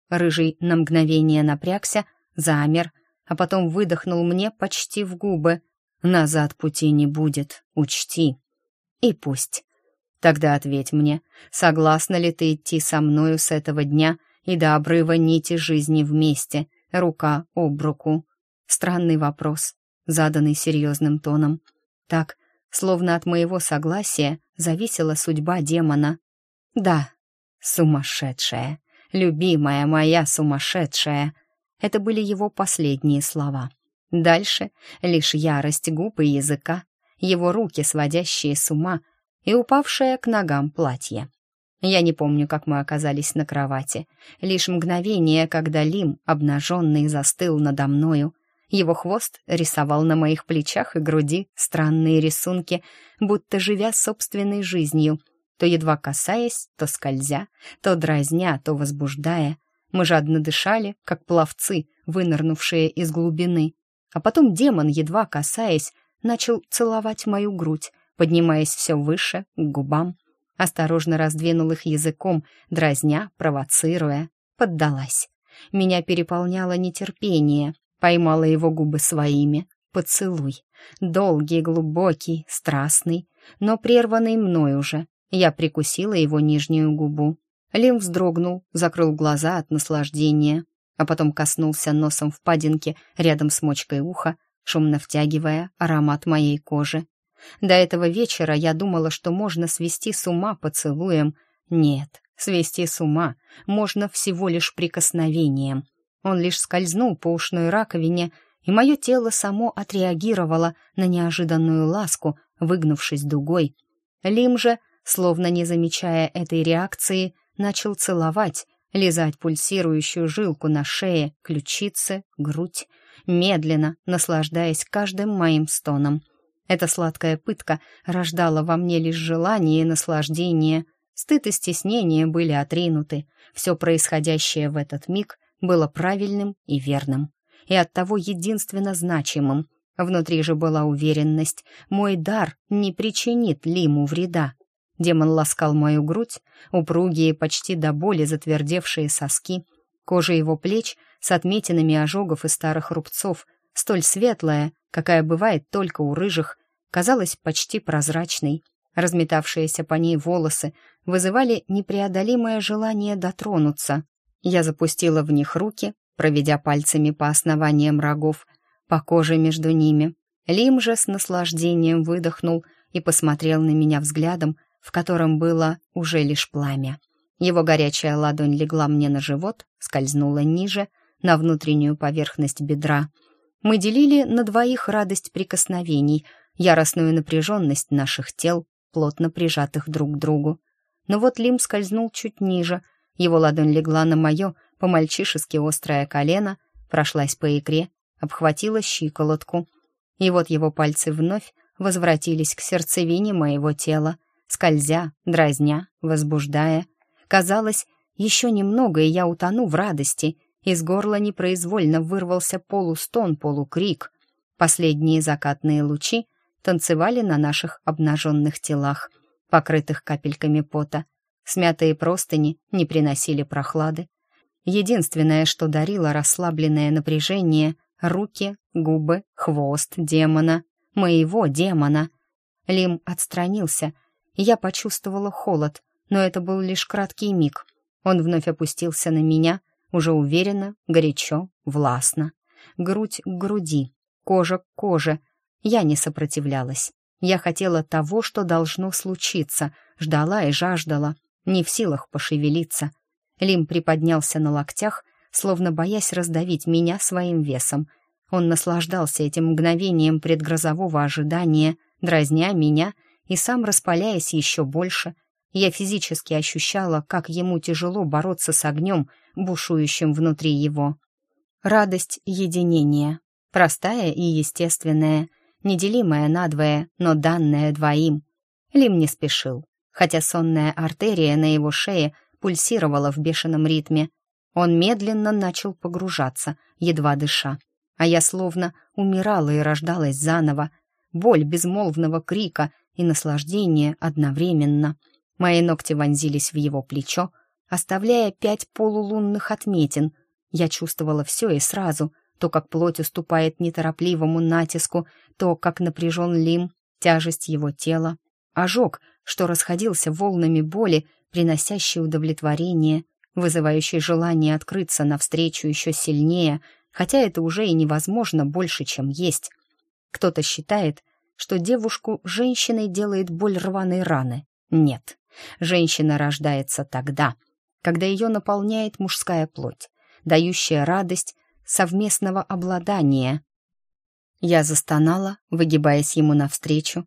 Рыжий на мгновение напрягся, замер, а потом выдохнул мне почти в губы. «Назад пути не будет, учти». «И пусть». «Тогда ответь мне, согласна ли ты идти со мною с этого дня и до обрыва нити жизни вместе, рука об руку?» Странный вопрос, заданный серьезным тоном. Так, словно от моего согласия зависела судьба демона. «Да, сумасшедшая, любимая моя сумасшедшая!» Это были его последние слова. Дальше лишь ярость губ и языка, его руки, сводящие с ума, и упавшее к ногам платье. Я не помню, как мы оказались на кровати. Лишь мгновение, когда Лим, обнаженный, застыл надо мною, его хвост рисовал на моих плечах и груди странные рисунки, будто живя собственной жизнью, то едва касаясь, то скользя, то дразня, то возбуждая. Мы жадно дышали, как пловцы, вынырнувшие из глубины. А потом демон, едва касаясь, начал целовать мою грудь, поднимаясь все выше, к губам. Осторожно раздвинул их языком, дразня, провоцируя. Поддалась. Меня переполняло нетерпение, Поймала его губы своими. Поцелуй. Долгий, глубокий, страстный, но прерванный мной уже. Я прикусила его нижнюю губу. Лим вздрогнул, закрыл глаза от наслаждения, а потом коснулся носом впадинки рядом с мочкой уха, шумно втягивая аромат моей кожи. До этого вечера я думала, что можно свести с ума поцелуем. Нет, свести с ума можно всего лишь прикосновением — он лишь скользнул по ушной раковине, и мое тело само отреагировало на неожиданную ласку, выгнувшись дугой. Лим же, словно не замечая этой реакции, начал целовать, лизать пульсирующую жилку на шее, ключице, грудь, медленно наслаждаясь каждым моим стоном. Эта сладкая пытка рождала во мне лишь желание и наслаждение. Стыд и стеснение были отринуты. Все происходящее в этот миг было правильным и верным, и оттого единственно значимым. Внутри же была уверенность, мой дар не причинит Лиму вреда. Демон ласкал мою грудь, упругие, почти до боли затвердевшие соски, кожа его плеч с отметинами ожогов и старых рубцов, столь светлая, какая бывает только у рыжих, казалась почти прозрачной. Разметавшиеся по ней волосы вызывали непреодолимое желание дотронуться, я запустила в них руки, проведя пальцами по основаниям рогов, по коже между ними. Лим же с наслаждением выдохнул и посмотрел на меня взглядом, в котором было уже лишь пламя. Его горячая ладонь легла мне на живот, скользнула ниже, на внутреннюю поверхность бедра. Мы делили на двоих радость прикосновений, яростную напряженность наших тел, плотно прижатых друг к другу. Но вот Лим скользнул чуть ниже — его ладонь легла на мое по-мальчишески острое колено, прошлась по икре, обхватила щиколотку. И вот его пальцы вновь возвратились к сердцевине моего тела, скользя, дразня, возбуждая. Казалось, еще немного, и я утону в радости. Из горла непроизвольно вырвался полустон, полукрик. Последние закатные лучи танцевали на наших обнаженных телах, покрытых капельками пота. Смятые простыни не приносили прохлады. Единственное, что дарило расслабленное напряжение — руки, губы, хвост демона. Моего демона. Лим отстранился. Я почувствовала холод, но это был лишь краткий миг. Он вновь опустился на меня, уже уверенно, горячо, властно. Грудь к груди, кожа к коже. Я не сопротивлялась. Я хотела того, что должно случиться, ждала и жаждала не в силах пошевелиться. Лим приподнялся на локтях, словно боясь раздавить меня своим весом. Он наслаждался этим мгновением предгрозового ожидания, дразня меня и сам распаляясь еще больше. Я физически ощущала, как ему тяжело бороться с огнем, бушующим внутри его. Радость единения. Простая и естественная, неделимая надвое, но данная двоим. Лим не спешил хотя сонная артерия на его шее пульсировала в бешеном ритме. Он медленно начал погружаться, едва дыша. А я словно умирала и рождалась заново. Боль безмолвного крика и наслаждение одновременно. Мои ногти вонзились в его плечо, оставляя пять полулунных отметин. Я чувствовала все и сразу, то, как плоть уступает неторопливому натиску, то, как напряжен лим, тяжесть его тела. Ожог, что расходился волнами боли, приносящей удовлетворение, вызывающей желание открыться навстречу еще сильнее, хотя это уже и невозможно больше, чем есть. Кто-то считает, что девушку женщиной делает боль рваной раны. Нет, женщина рождается тогда, когда ее наполняет мужская плоть, дающая радость совместного обладания. Я застонала, выгибаясь ему навстречу,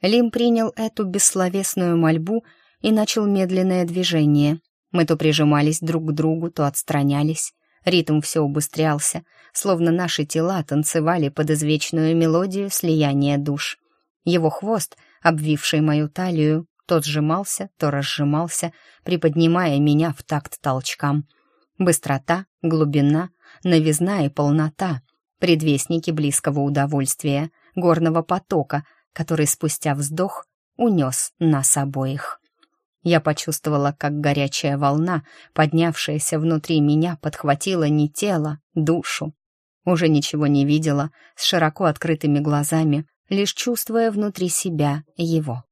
Лим принял эту бессловесную мольбу и начал медленное движение. Мы то прижимались друг к другу, то отстранялись. Ритм все убыстрялся, словно наши тела танцевали под извечную мелодию слияния душ. Его хвост, обвивший мою талию, то сжимался, то разжимался, приподнимая меня в такт толчкам. Быстрота, глубина, новизна и полнота — предвестники близкого удовольствия, горного потока — который спустя вздох унес нас обоих. Я почувствовала, как горячая волна, поднявшаяся внутри меня, подхватила не тело, душу. Уже ничего не видела, с широко открытыми глазами, лишь чувствуя внутри себя его.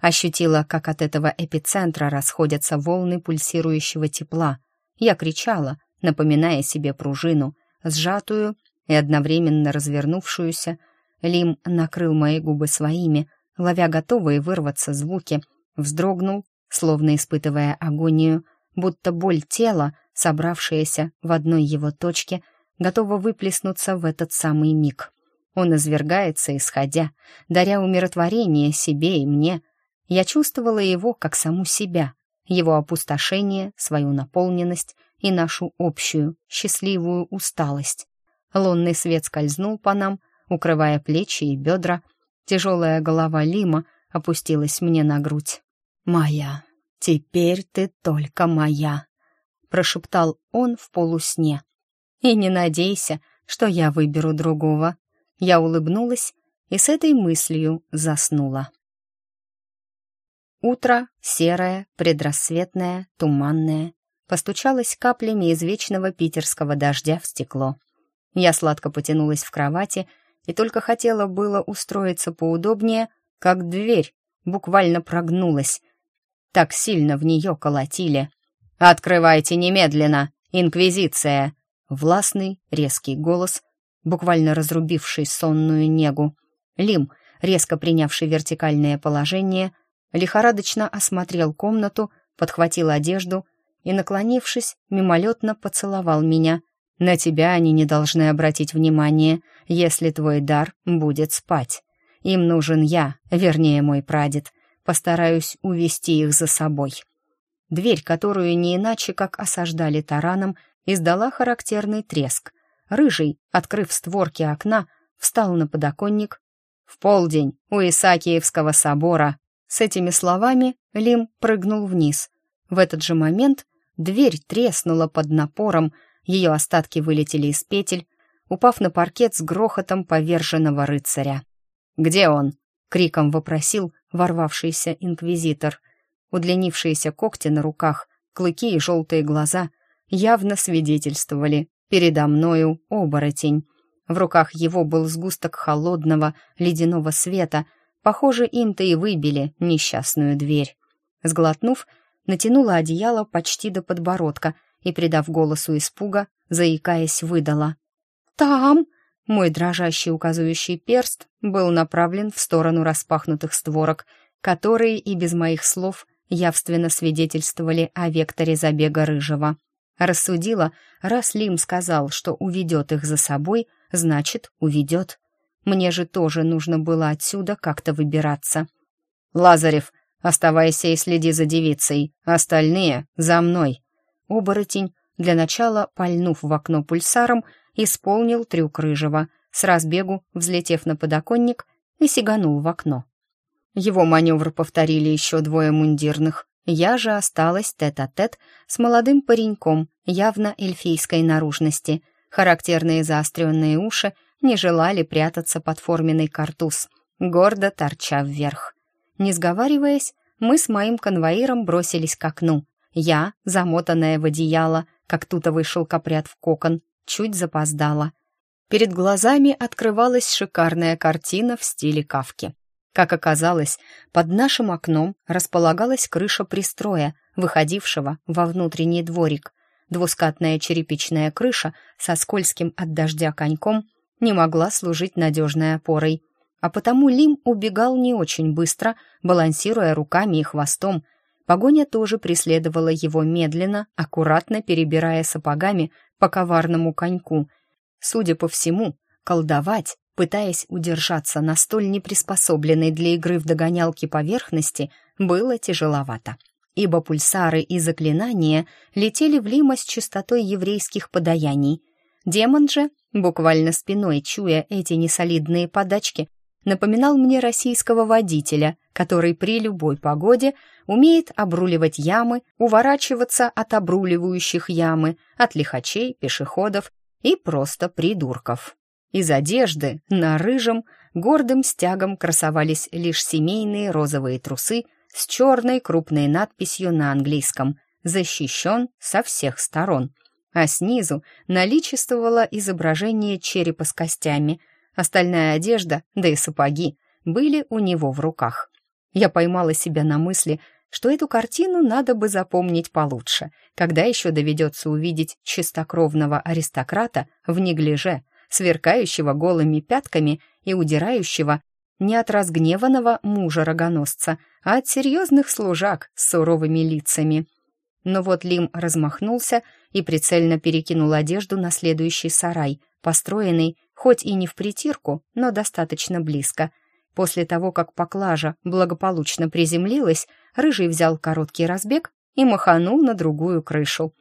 Ощутила, как от этого эпицентра расходятся волны пульсирующего тепла. Я кричала, напоминая себе пружину, сжатую и одновременно развернувшуюся, Лим накрыл мои губы своими, ловя готовые вырваться звуки, вздрогнул, словно испытывая агонию, будто боль тела, собравшаяся в одной его точке, готова выплеснуться в этот самый миг. Он извергается, исходя, даря умиротворение себе и мне. Я чувствовала его как саму себя, его опустошение, свою наполненность и нашу общую, счастливую усталость. Лунный свет скользнул по нам — укрывая плечи и бедра. Тяжелая голова Лима опустилась мне на грудь. «Моя, теперь ты только моя», — прошептал он в полусне. «И не надейся, что я выберу другого». Я улыбнулась и с этой мыслью заснула. Утро серое, предрассветное, туманное. Постучалось каплями из вечного питерского дождя в стекло. Я сладко потянулась в кровати и только хотела было устроиться поудобнее, как дверь буквально прогнулась. Так сильно в нее колотили. «Открывайте немедленно! Инквизиция!» Властный, резкий голос, буквально разрубивший сонную негу. Лим, резко принявший вертикальное положение, лихорадочно осмотрел комнату, подхватил одежду и, наклонившись, мимолетно поцеловал меня. «На тебя они не должны обратить внимание», если твой дар будет спать. Им нужен я, вернее, мой прадед. Постараюсь увести их за собой». Дверь, которую не иначе как осаждали тараном, издала характерный треск. Рыжий, открыв створки окна, встал на подоконник. «В полдень у Исаакиевского собора!» С этими словами Лим прыгнул вниз. В этот же момент дверь треснула под напором, ее остатки вылетели из петель, упав на паркет с грохотом поверженного рыцаря. «Где он?» — криком вопросил ворвавшийся инквизитор. Удлинившиеся когти на руках, клыки и желтые глаза явно свидетельствовали. Передо мною оборотень. В руках его был сгусток холодного ледяного света. Похоже, им-то и выбили несчастную дверь. Сглотнув, натянула одеяло почти до подбородка и, придав голосу испуга, заикаясь, выдала. «Там!» Мой дрожащий указывающий перст был направлен в сторону распахнутых створок, которые и без моих слов явственно свидетельствовали о векторе забега Рыжего. Рассудила, раз Лим сказал, что уведет их за собой, значит, уведет. Мне же тоже нужно было отсюда как-то выбираться. «Лазарев, оставайся и следи за девицей, остальные — за мной!» Оборотень, для начала пальнув в окно пульсаром, исполнил трюк рыжего, с разбегу взлетев на подоконник и сиганул в окно. Его маневр повторили еще двое мундирных. Я же осталась тет-а-тет -тет с молодым пареньком, явно эльфийской наружности. Характерные заостренные уши не желали прятаться под форменный картуз, гордо торча вверх. Не сговариваясь, мы с моим конвоиром бросились к окну. Я, замотанная в одеяло, как тутовый шелкопряд в кокон, чуть запоздала. Перед глазами открывалась шикарная картина в стиле кавки. Как оказалось, под нашим окном располагалась крыша пристроя, выходившего во внутренний дворик. Двускатная черепичная крыша со скользким от дождя коньком не могла служить надежной опорой. А потому Лим убегал не очень быстро, балансируя руками и хвостом. Погоня тоже преследовала его медленно, аккуратно перебирая сапогами по коварному коньку. Судя по всему, колдовать, пытаясь удержаться на столь неприспособленной для игры в догонялки поверхности, было тяжеловато, ибо пульсары и заклинания летели в Лима с частотой еврейских подаяний. Демон же, буквально спиной чуя эти несолидные подачки, напоминал мне российского водителя, который при любой погоде умеет обруливать ямы, уворачиваться от обруливающих ямы, от лихачей, пешеходов и просто придурков. Из одежды на рыжем гордым стягом красовались лишь семейные розовые трусы с черной крупной надписью на английском «Защищен со всех сторон», а снизу наличествовало изображение черепа с костями – Остальная одежда, да и сапоги, были у него в руках. Я поймала себя на мысли, что эту картину надо бы запомнить получше, когда еще доведется увидеть чистокровного аристократа в неглиже, сверкающего голыми пятками и удирающего не от разгневанного мужа-рогоносца, а от серьезных служак с суровыми лицами. Но вот Лим размахнулся и прицельно перекинул одежду на следующий сарай, построенный хоть и не в притирку, но достаточно близко. После того, как поклажа благополучно приземлилась, Рыжий взял короткий разбег и маханул на другую крышу.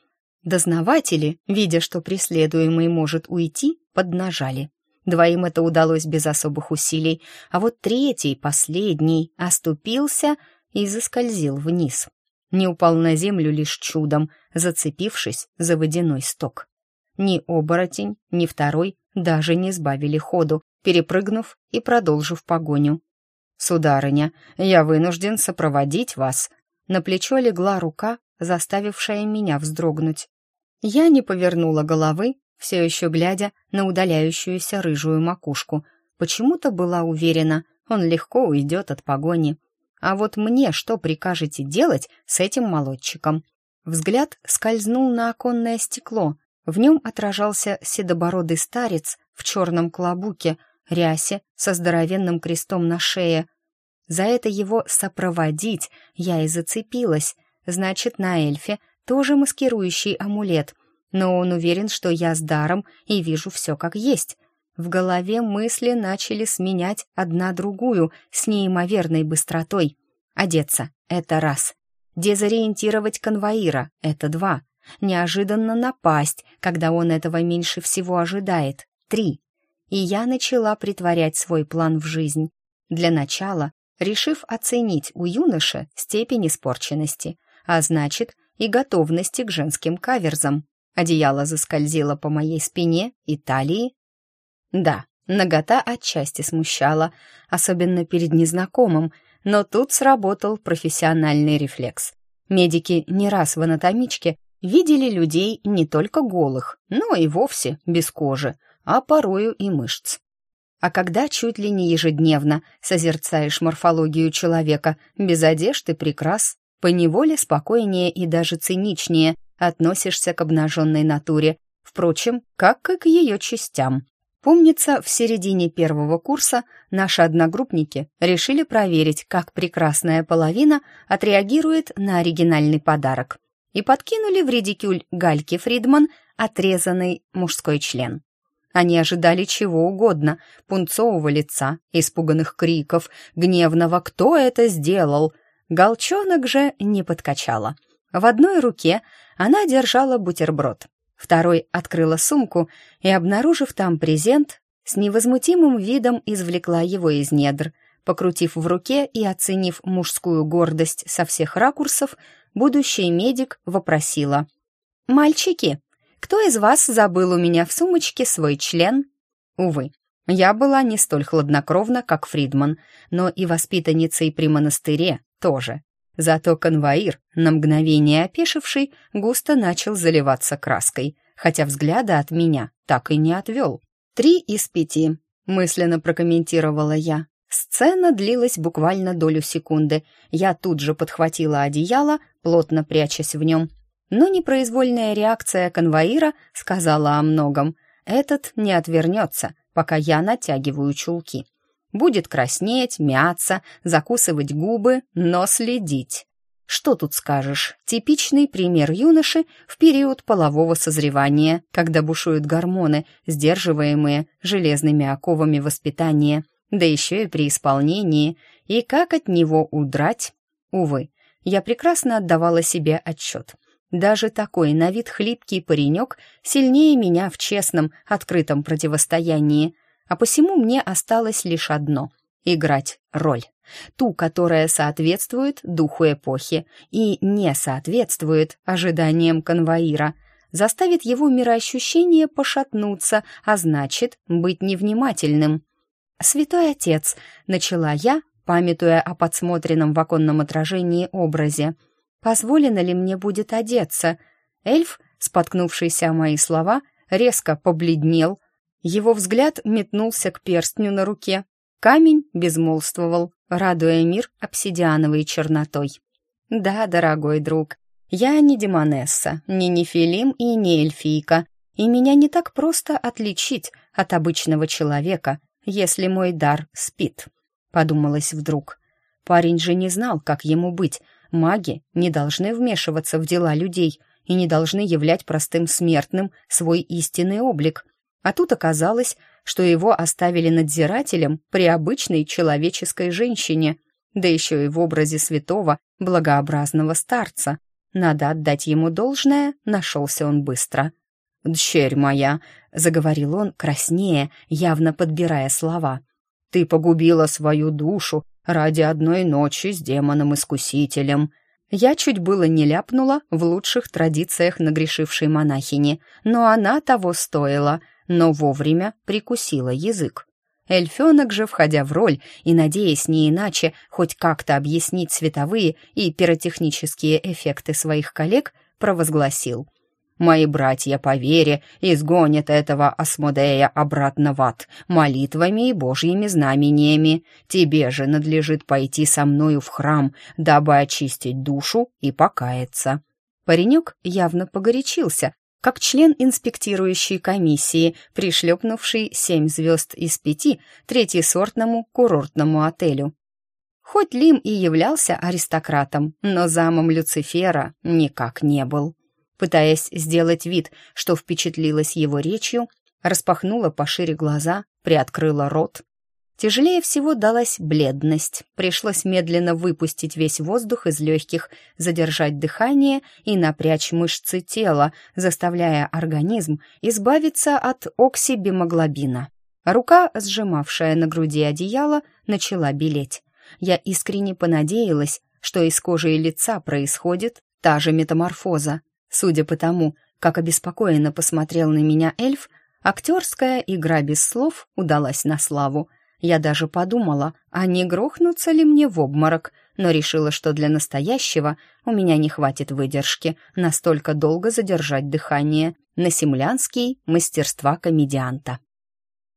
Дознаватели, видя, что преследуемый может уйти, поднажали. Двоим это удалось без особых усилий, а вот третий, последний, оступился и заскользил вниз. Не упал на землю лишь чудом, зацепившись за водяной сток. Ни оборотень, ни второй даже не сбавили ходу, перепрыгнув и продолжив погоню. «Сударыня, я вынужден сопроводить вас». На плечо легла рука, заставившая меня вздрогнуть. Я не повернула головы, все еще глядя на удаляющуюся рыжую макушку. Почему-то была уверена, он легко уйдет от погони. А вот мне что прикажете делать с этим молодчиком? Взгляд скользнул на оконное стекло, в нем отражался седобородый старец в черном клобуке, рясе со здоровенным крестом на шее. За это его «сопроводить» я и зацепилась. Значит, на эльфе тоже маскирующий амулет, но он уверен, что я с даром и вижу все как есть. В голове мысли начали сменять одна другую с неимоверной быстротой. Одеться — это раз. Дезориентировать конвоира — это два — неожиданно напасть, когда он этого меньше всего ожидает. Три. И я начала притворять свой план в жизнь. Для начала, решив оценить у юноши степень испорченности, а значит, и готовности к женским каверзам. Одеяло заскользило по моей спине и талии. Да, нагота отчасти смущала, особенно перед незнакомым, но тут сработал профессиональный рефлекс. Медики не раз в анатомичке видели людей не только голых, но и вовсе без кожи, а порою и мышц. А когда чуть ли не ежедневно созерцаешь морфологию человека без одежды прикрас, поневоле спокойнее и даже циничнее относишься к обнаженной натуре, впрочем, как и к ее частям. Помнится, в середине первого курса наши одногруппники решили проверить, как прекрасная половина отреагирует на оригинальный подарок и подкинули в редикюль Гальки Фридман отрезанный мужской член. Они ожидали чего угодно — пунцового лица, испуганных криков, гневного «Кто это сделал?». Голчонок же не подкачала. В одной руке она держала бутерброд, второй открыла сумку и, обнаружив там презент, с невозмутимым видом извлекла его из недр. Покрутив в руке и оценив мужскую гордость со всех ракурсов, будущий медик вопросила. «Мальчики, кто из вас забыл у меня в сумочке свой член?» Увы, я была не столь хладнокровна, как Фридман, но и воспитанницей при монастыре тоже. Зато конвоир, на мгновение опешивший, густо начал заливаться краской, хотя взгляда от меня так и не отвел. «Три из пяти», — мысленно прокомментировала я. Сцена длилась буквально долю секунды. Я тут же подхватила одеяло, плотно прячась в нем. Но непроизвольная реакция конвоира сказала о многом. Этот не отвернется, пока я натягиваю чулки. Будет краснеть, мяться, закусывать губы, но следить. Что тут скажешь? Типичный пример юноши в период полового созревания, когда бушуют гормоны, сдерживаемые железными оковами воспитания да еще и при исполнении, и как от него удрать? Увы, я прекрасно отдавала себе отчет. Даже такой на вид хлипкий паренек сильнее меня в честном, открытом противостоянии, а посему мне осталось лишь одно — играть роль. Ту, которая соответствует духу эпохи и не соответствует ожиданиям конвоира, заставит его мироощущение пошатнуться, а значит, быть невнимательным — «Святой отец», — начала я, памятуя о подсмотренном в оконном отражении образе. «Позволено ли мне будет одеться?» Эльф, споткнувшийся о мои слова, резко побледнел. Его взгляд метнулся к перстню на руке. Камень безмолвствовал, радуя мир обсидиановой чернотой. «Да, дорогой друг, я не демонесса, не нефилим и не эльфийка, и меня не так просто отличить от обычного человека, если мой дар спит», — подумалось вдруг. Парень же не знал, как ему быть. Маги не должны вмешиваться в дела людей и не должны являть простым смертным свой истинный облик. А тут оказалось, что его оставили надзирателем при обычной человеческой женщине, да еще и в образе святого, благообразного старца. Надо отдать ему должное, нашелся он быстро. «Дщерь моя», — заговорил он, краснее, явно подбирая слова, — «ты погубила свою душу ради одной ночи с демоном-искусителем». Я чуть было не ляпнула в лучших традициях нагрешившей монахини, но она того стоила, но вовремя прикусила язык. Эльфенок же, входя в роль и надеясь не иначе хоть как-то объяснить световые и пиротехнические эффекты своих коллег, провозгласил. Мои братья по вере изгонят этого Асмодея обратно в ад молитвами и божьими знамениями. Тебе же надлежит пойти со мною в храм, дабы очистить душу и покаяться». Паренек явно погорячился, как член инспектирующей комиссии, пришлепнувший семь звезд из пяти третьесортному курортному отелю. Хоть Лим и являлся аристократом, но замом Люцифера никак не был пытаясь сделать вид, что впечатлилась его речью, распахнула пошире глаза, приоткрыла рот. Тяжелее всего далась бледность. Пришлось медленно выпустить весь воздух из легких, задержать дыхание и напрячь мышцы тела, заставляя организм избавиться от оксибемоглобина. Рука, сжимавшая на груди одеяло, начала белеть. Я искренне понадеялась, что из кожи и лица происходит та же метаморфоза. Судя по тому, как обеспокоенно посмотрел на меня эльф, актерская игра без слов удалась на славу. Я даже подумала, а не грохнуться ли мне в обморок, но решила, что для настоящего у меня не хватит выдержки настолько долго задержать дыхание на семлянский мастерства комедианта.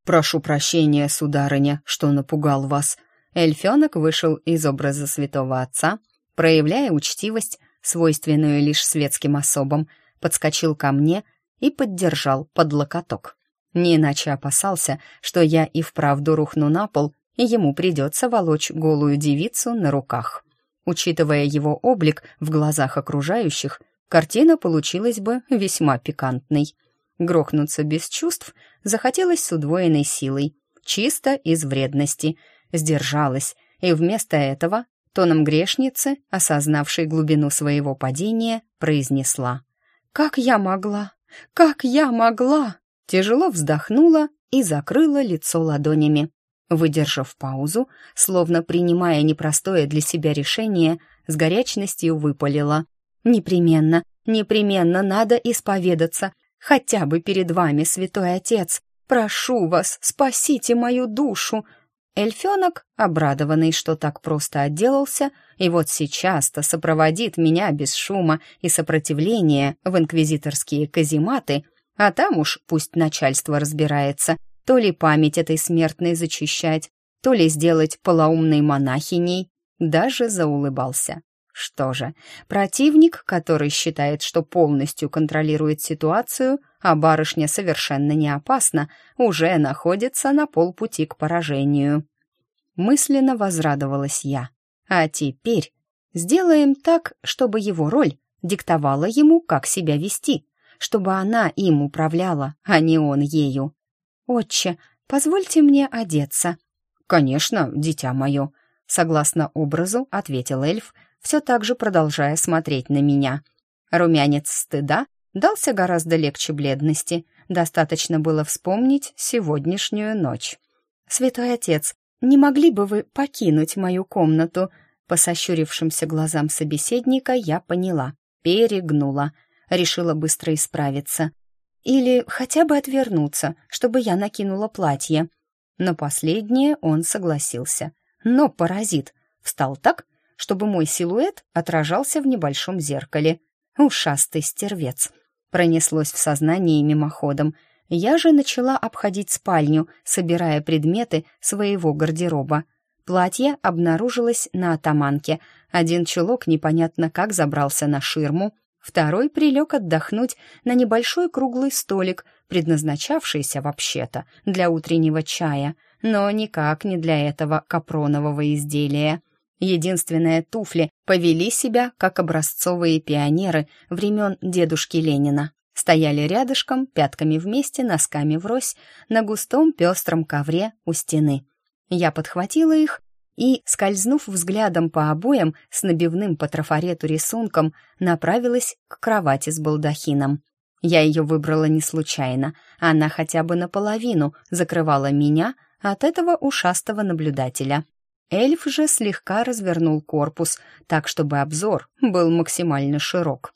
«Прошу прощения, сударыня, что напугал вас». Эльфенок вышел из образа святого отца, проявляя учтивость свойственную лишь светским особам, подскочил ко мне и поддержал под локоток. Не иначе опасался, что я и вправду рухну на пол, и ему придется волочь голую девицу на руках. Учитывая его облик в глазах окружающих, картина получилась бы весьма пикантной. Грохнуться без чувств захотелось с удвоенной силой, чисто из вредности. Сдержалась и вместо этого тоном грешницы, осознавшей глубину своего падения, произнесла. «Как я могла? Как я могла?» Тяжело вздохнула и закрыла лицо ладонями. Выдержав паузу, словно принимая непростое для себя решение, с горячностью выпалила. «Непременно, непременно надо исповедаться, хотя бы перед вами, святой отец. Прошу вас, спасите мою душу, Эльфенок, обрадованный, что так просто отделался, и вот сейчас-то сопроводит меня без шума и сопротивления в инквизиторские казематы, а там уж пусть начальство разбирается, то ли память этой смертной зачищать, то ли сделать полоумной монахиней, даже заулыбался. Что же, противник, который считает, что полностью контролирует ситуацию, а барышня совершенно не опасна, уже находится на полпути к поражению. Мысленно возрадовалась я. А теперь сделаем так, чтобы его роль диктовала ему, как себя вести, чтобы она им управляла, а не он ею. «Отче, позвольте мне одеться». «Конечно, дитя мое», — согласно образу ответил эльф — все так же продолжая смотреть на меня. Румянец стыда дался гораздо легче бледности. Достаточно было вспомнить сегодняшнюю ночь. «Святой отец, не могли бы вы покинуть мою комнату?» По сощурившимся глазам собеседника я поняла. Перегнула. Решила быстро исправиться. Или хотя бы отвернуться, чтобы я накинула платье. Но последнее он согласился. Но паразит. Встал так, чтобы мой силуэт отражался в небольшом зеркале. Ушастый стервец. Пронеслось в сознании мимоходом. Я же начала обходить спальню, собирая предметы своего гардероба. Платье обнаружилось на атаманке. Один чулок непонятно как забрался на ширму, второй прилег отдохнуть на небольшой круглый столик, предназначавшийся вообще-то для утреннего чая, но никак не для этого капронового изделия. Единственные туфли повели себя, как образцовые пионеры времен дедушки Ленина. Стояли рядышком, пятками вместе, носками врозь, на густом пестром ковре у стены. Я подхватила их и, скользнув взглядом по обоям с набивным по трафарету рисунком, направилась к кровати с балдахином. Я ее выбрала не случайно, она хотя бы наполовину закрывала меня от этого ушастого наблюдателя. Эльф же слегка развернул корпус, так чтобы обзор был максимально широк.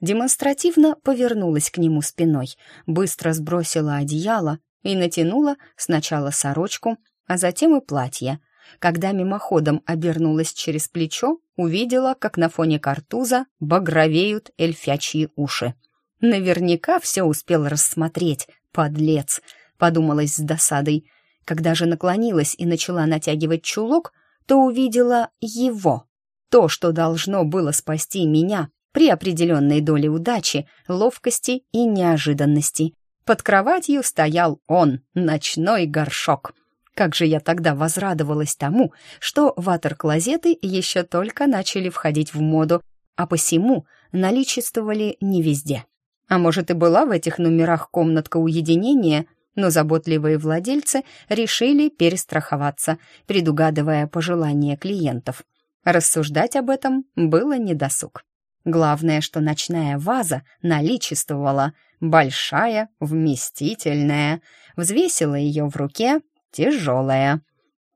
Демонстративно повернулась к нему спиной, быстро сбросила одеяло и натянула сначала сорочку, а затем и платье. Когда мимоходом обернулась через плечо, увидела, как на фоне картуза багровеют эльфячьи уши. Наверняка все успел рассмотреть, подлец, подумалась с досадой. Когда же наклонилась и начала натягивать чулок, то увидела его. То, что должно было спасти меня при определенной доле удачи, ловкости и неожиданности. Под кроватью стоял он, ночной горшок. Как же я тогда возрадовалась тому, что ватер-клозеты еще только начали входить в моду, а посему наличествовали не везде. А может и была в этих номерах комнатка уединения — но заботливые владельцы решили перестраховаться, предугадывая пожелания клиентов. Рассуждать об этом было недосуг. Главное, что ночная ваза наличествовала, большая, вместительная, взвесила ее в руке, тяжелая.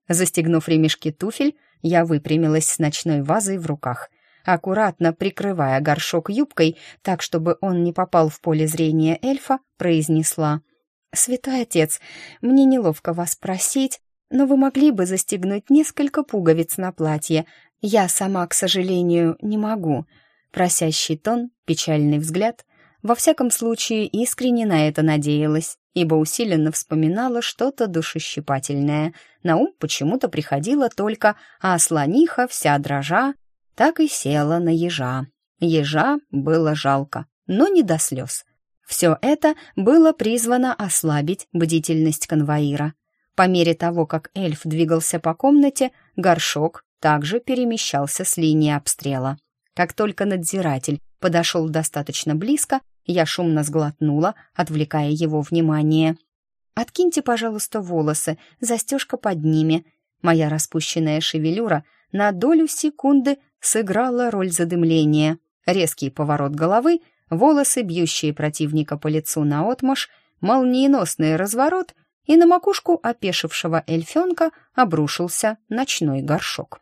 Застегнув ремешки туфель, я выпрямилась с ночной вазой в руках, аккуратно прикрывая горшок юбкой, так, чтобы он не попал в поле зрения эльфа, произнесла «Святой отец, мне неловко вас просить, но вы могли бы застегнуть несколько пуговиц на платье. Я сама, к сожалению, не могу». Просящий тон, печальный взгляд. Во всяком случае, искренне на это надеялась, ибо усиленно вспоминала что-то душещипательное. На ум почему-то приходила только «а слониха вся дрожа», так и села на ежа. Ежа было жалко, но не до слез. Все это было призвано ослабить бдительность конвоира. По мере того, как эльф двигался по комнате, горшок также перемещался с линии обстрела. Как только надзиратель подошел достаточно близко, я шумно сглотнула, отвлекая его внимание. «Откиньте, пожалуйста, волосы, застежка под ними». Моя распущенная шевелюра на долю секунды сыграла роль задымления. Резкий поворот головы — волосы, бьющие противника по лицу наотмашь, молниеносный разворот, и на макушку опешившего эльфенка обрушился ночной горшок.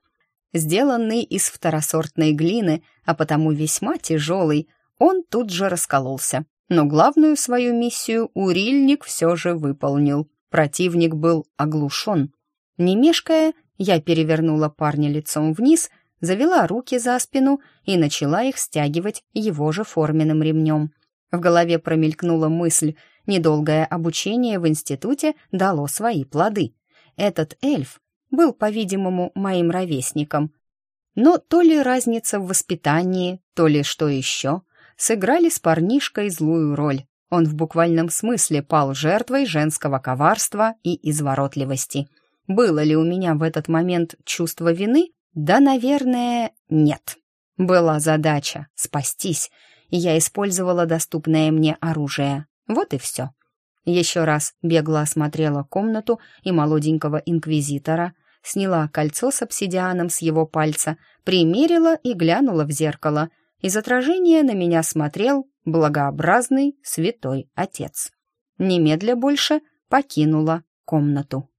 Сделанный из второсортной глины, а потому весьма тяжелый, он тут же раскололся. Но главную свою миссию Урильник все же выполнил. Противник был оглушен. Не мешкая, я перевернула парня лицом вниз — завела руки за спину и начала их стягивать его же форменным ремнем. В голове промелькнула мысль, недолгое обучение в институте дало свои плоды. Этот эльф был, по-видимому, моим ровесником. Но то ли разница в воспитании, то ли что еще, сыграли с парнишкой злую роль. Он в буквальном смысле пал жертвой женского коварства и изворотливости. Было ли у меня в этот момент чувство вины? Да, наверное, нет. Была задача — спастись, и я использовала доступное мне оружие. Вот и все. Еще раз бегло осмотрела комнату и молоденького инквизитора, сняла кольцо с обсидианом с его пальца, примерила и глянула в зеркало. Из отражения на меня смотрел благообразный святой отец. Немедля больше покинула комнату.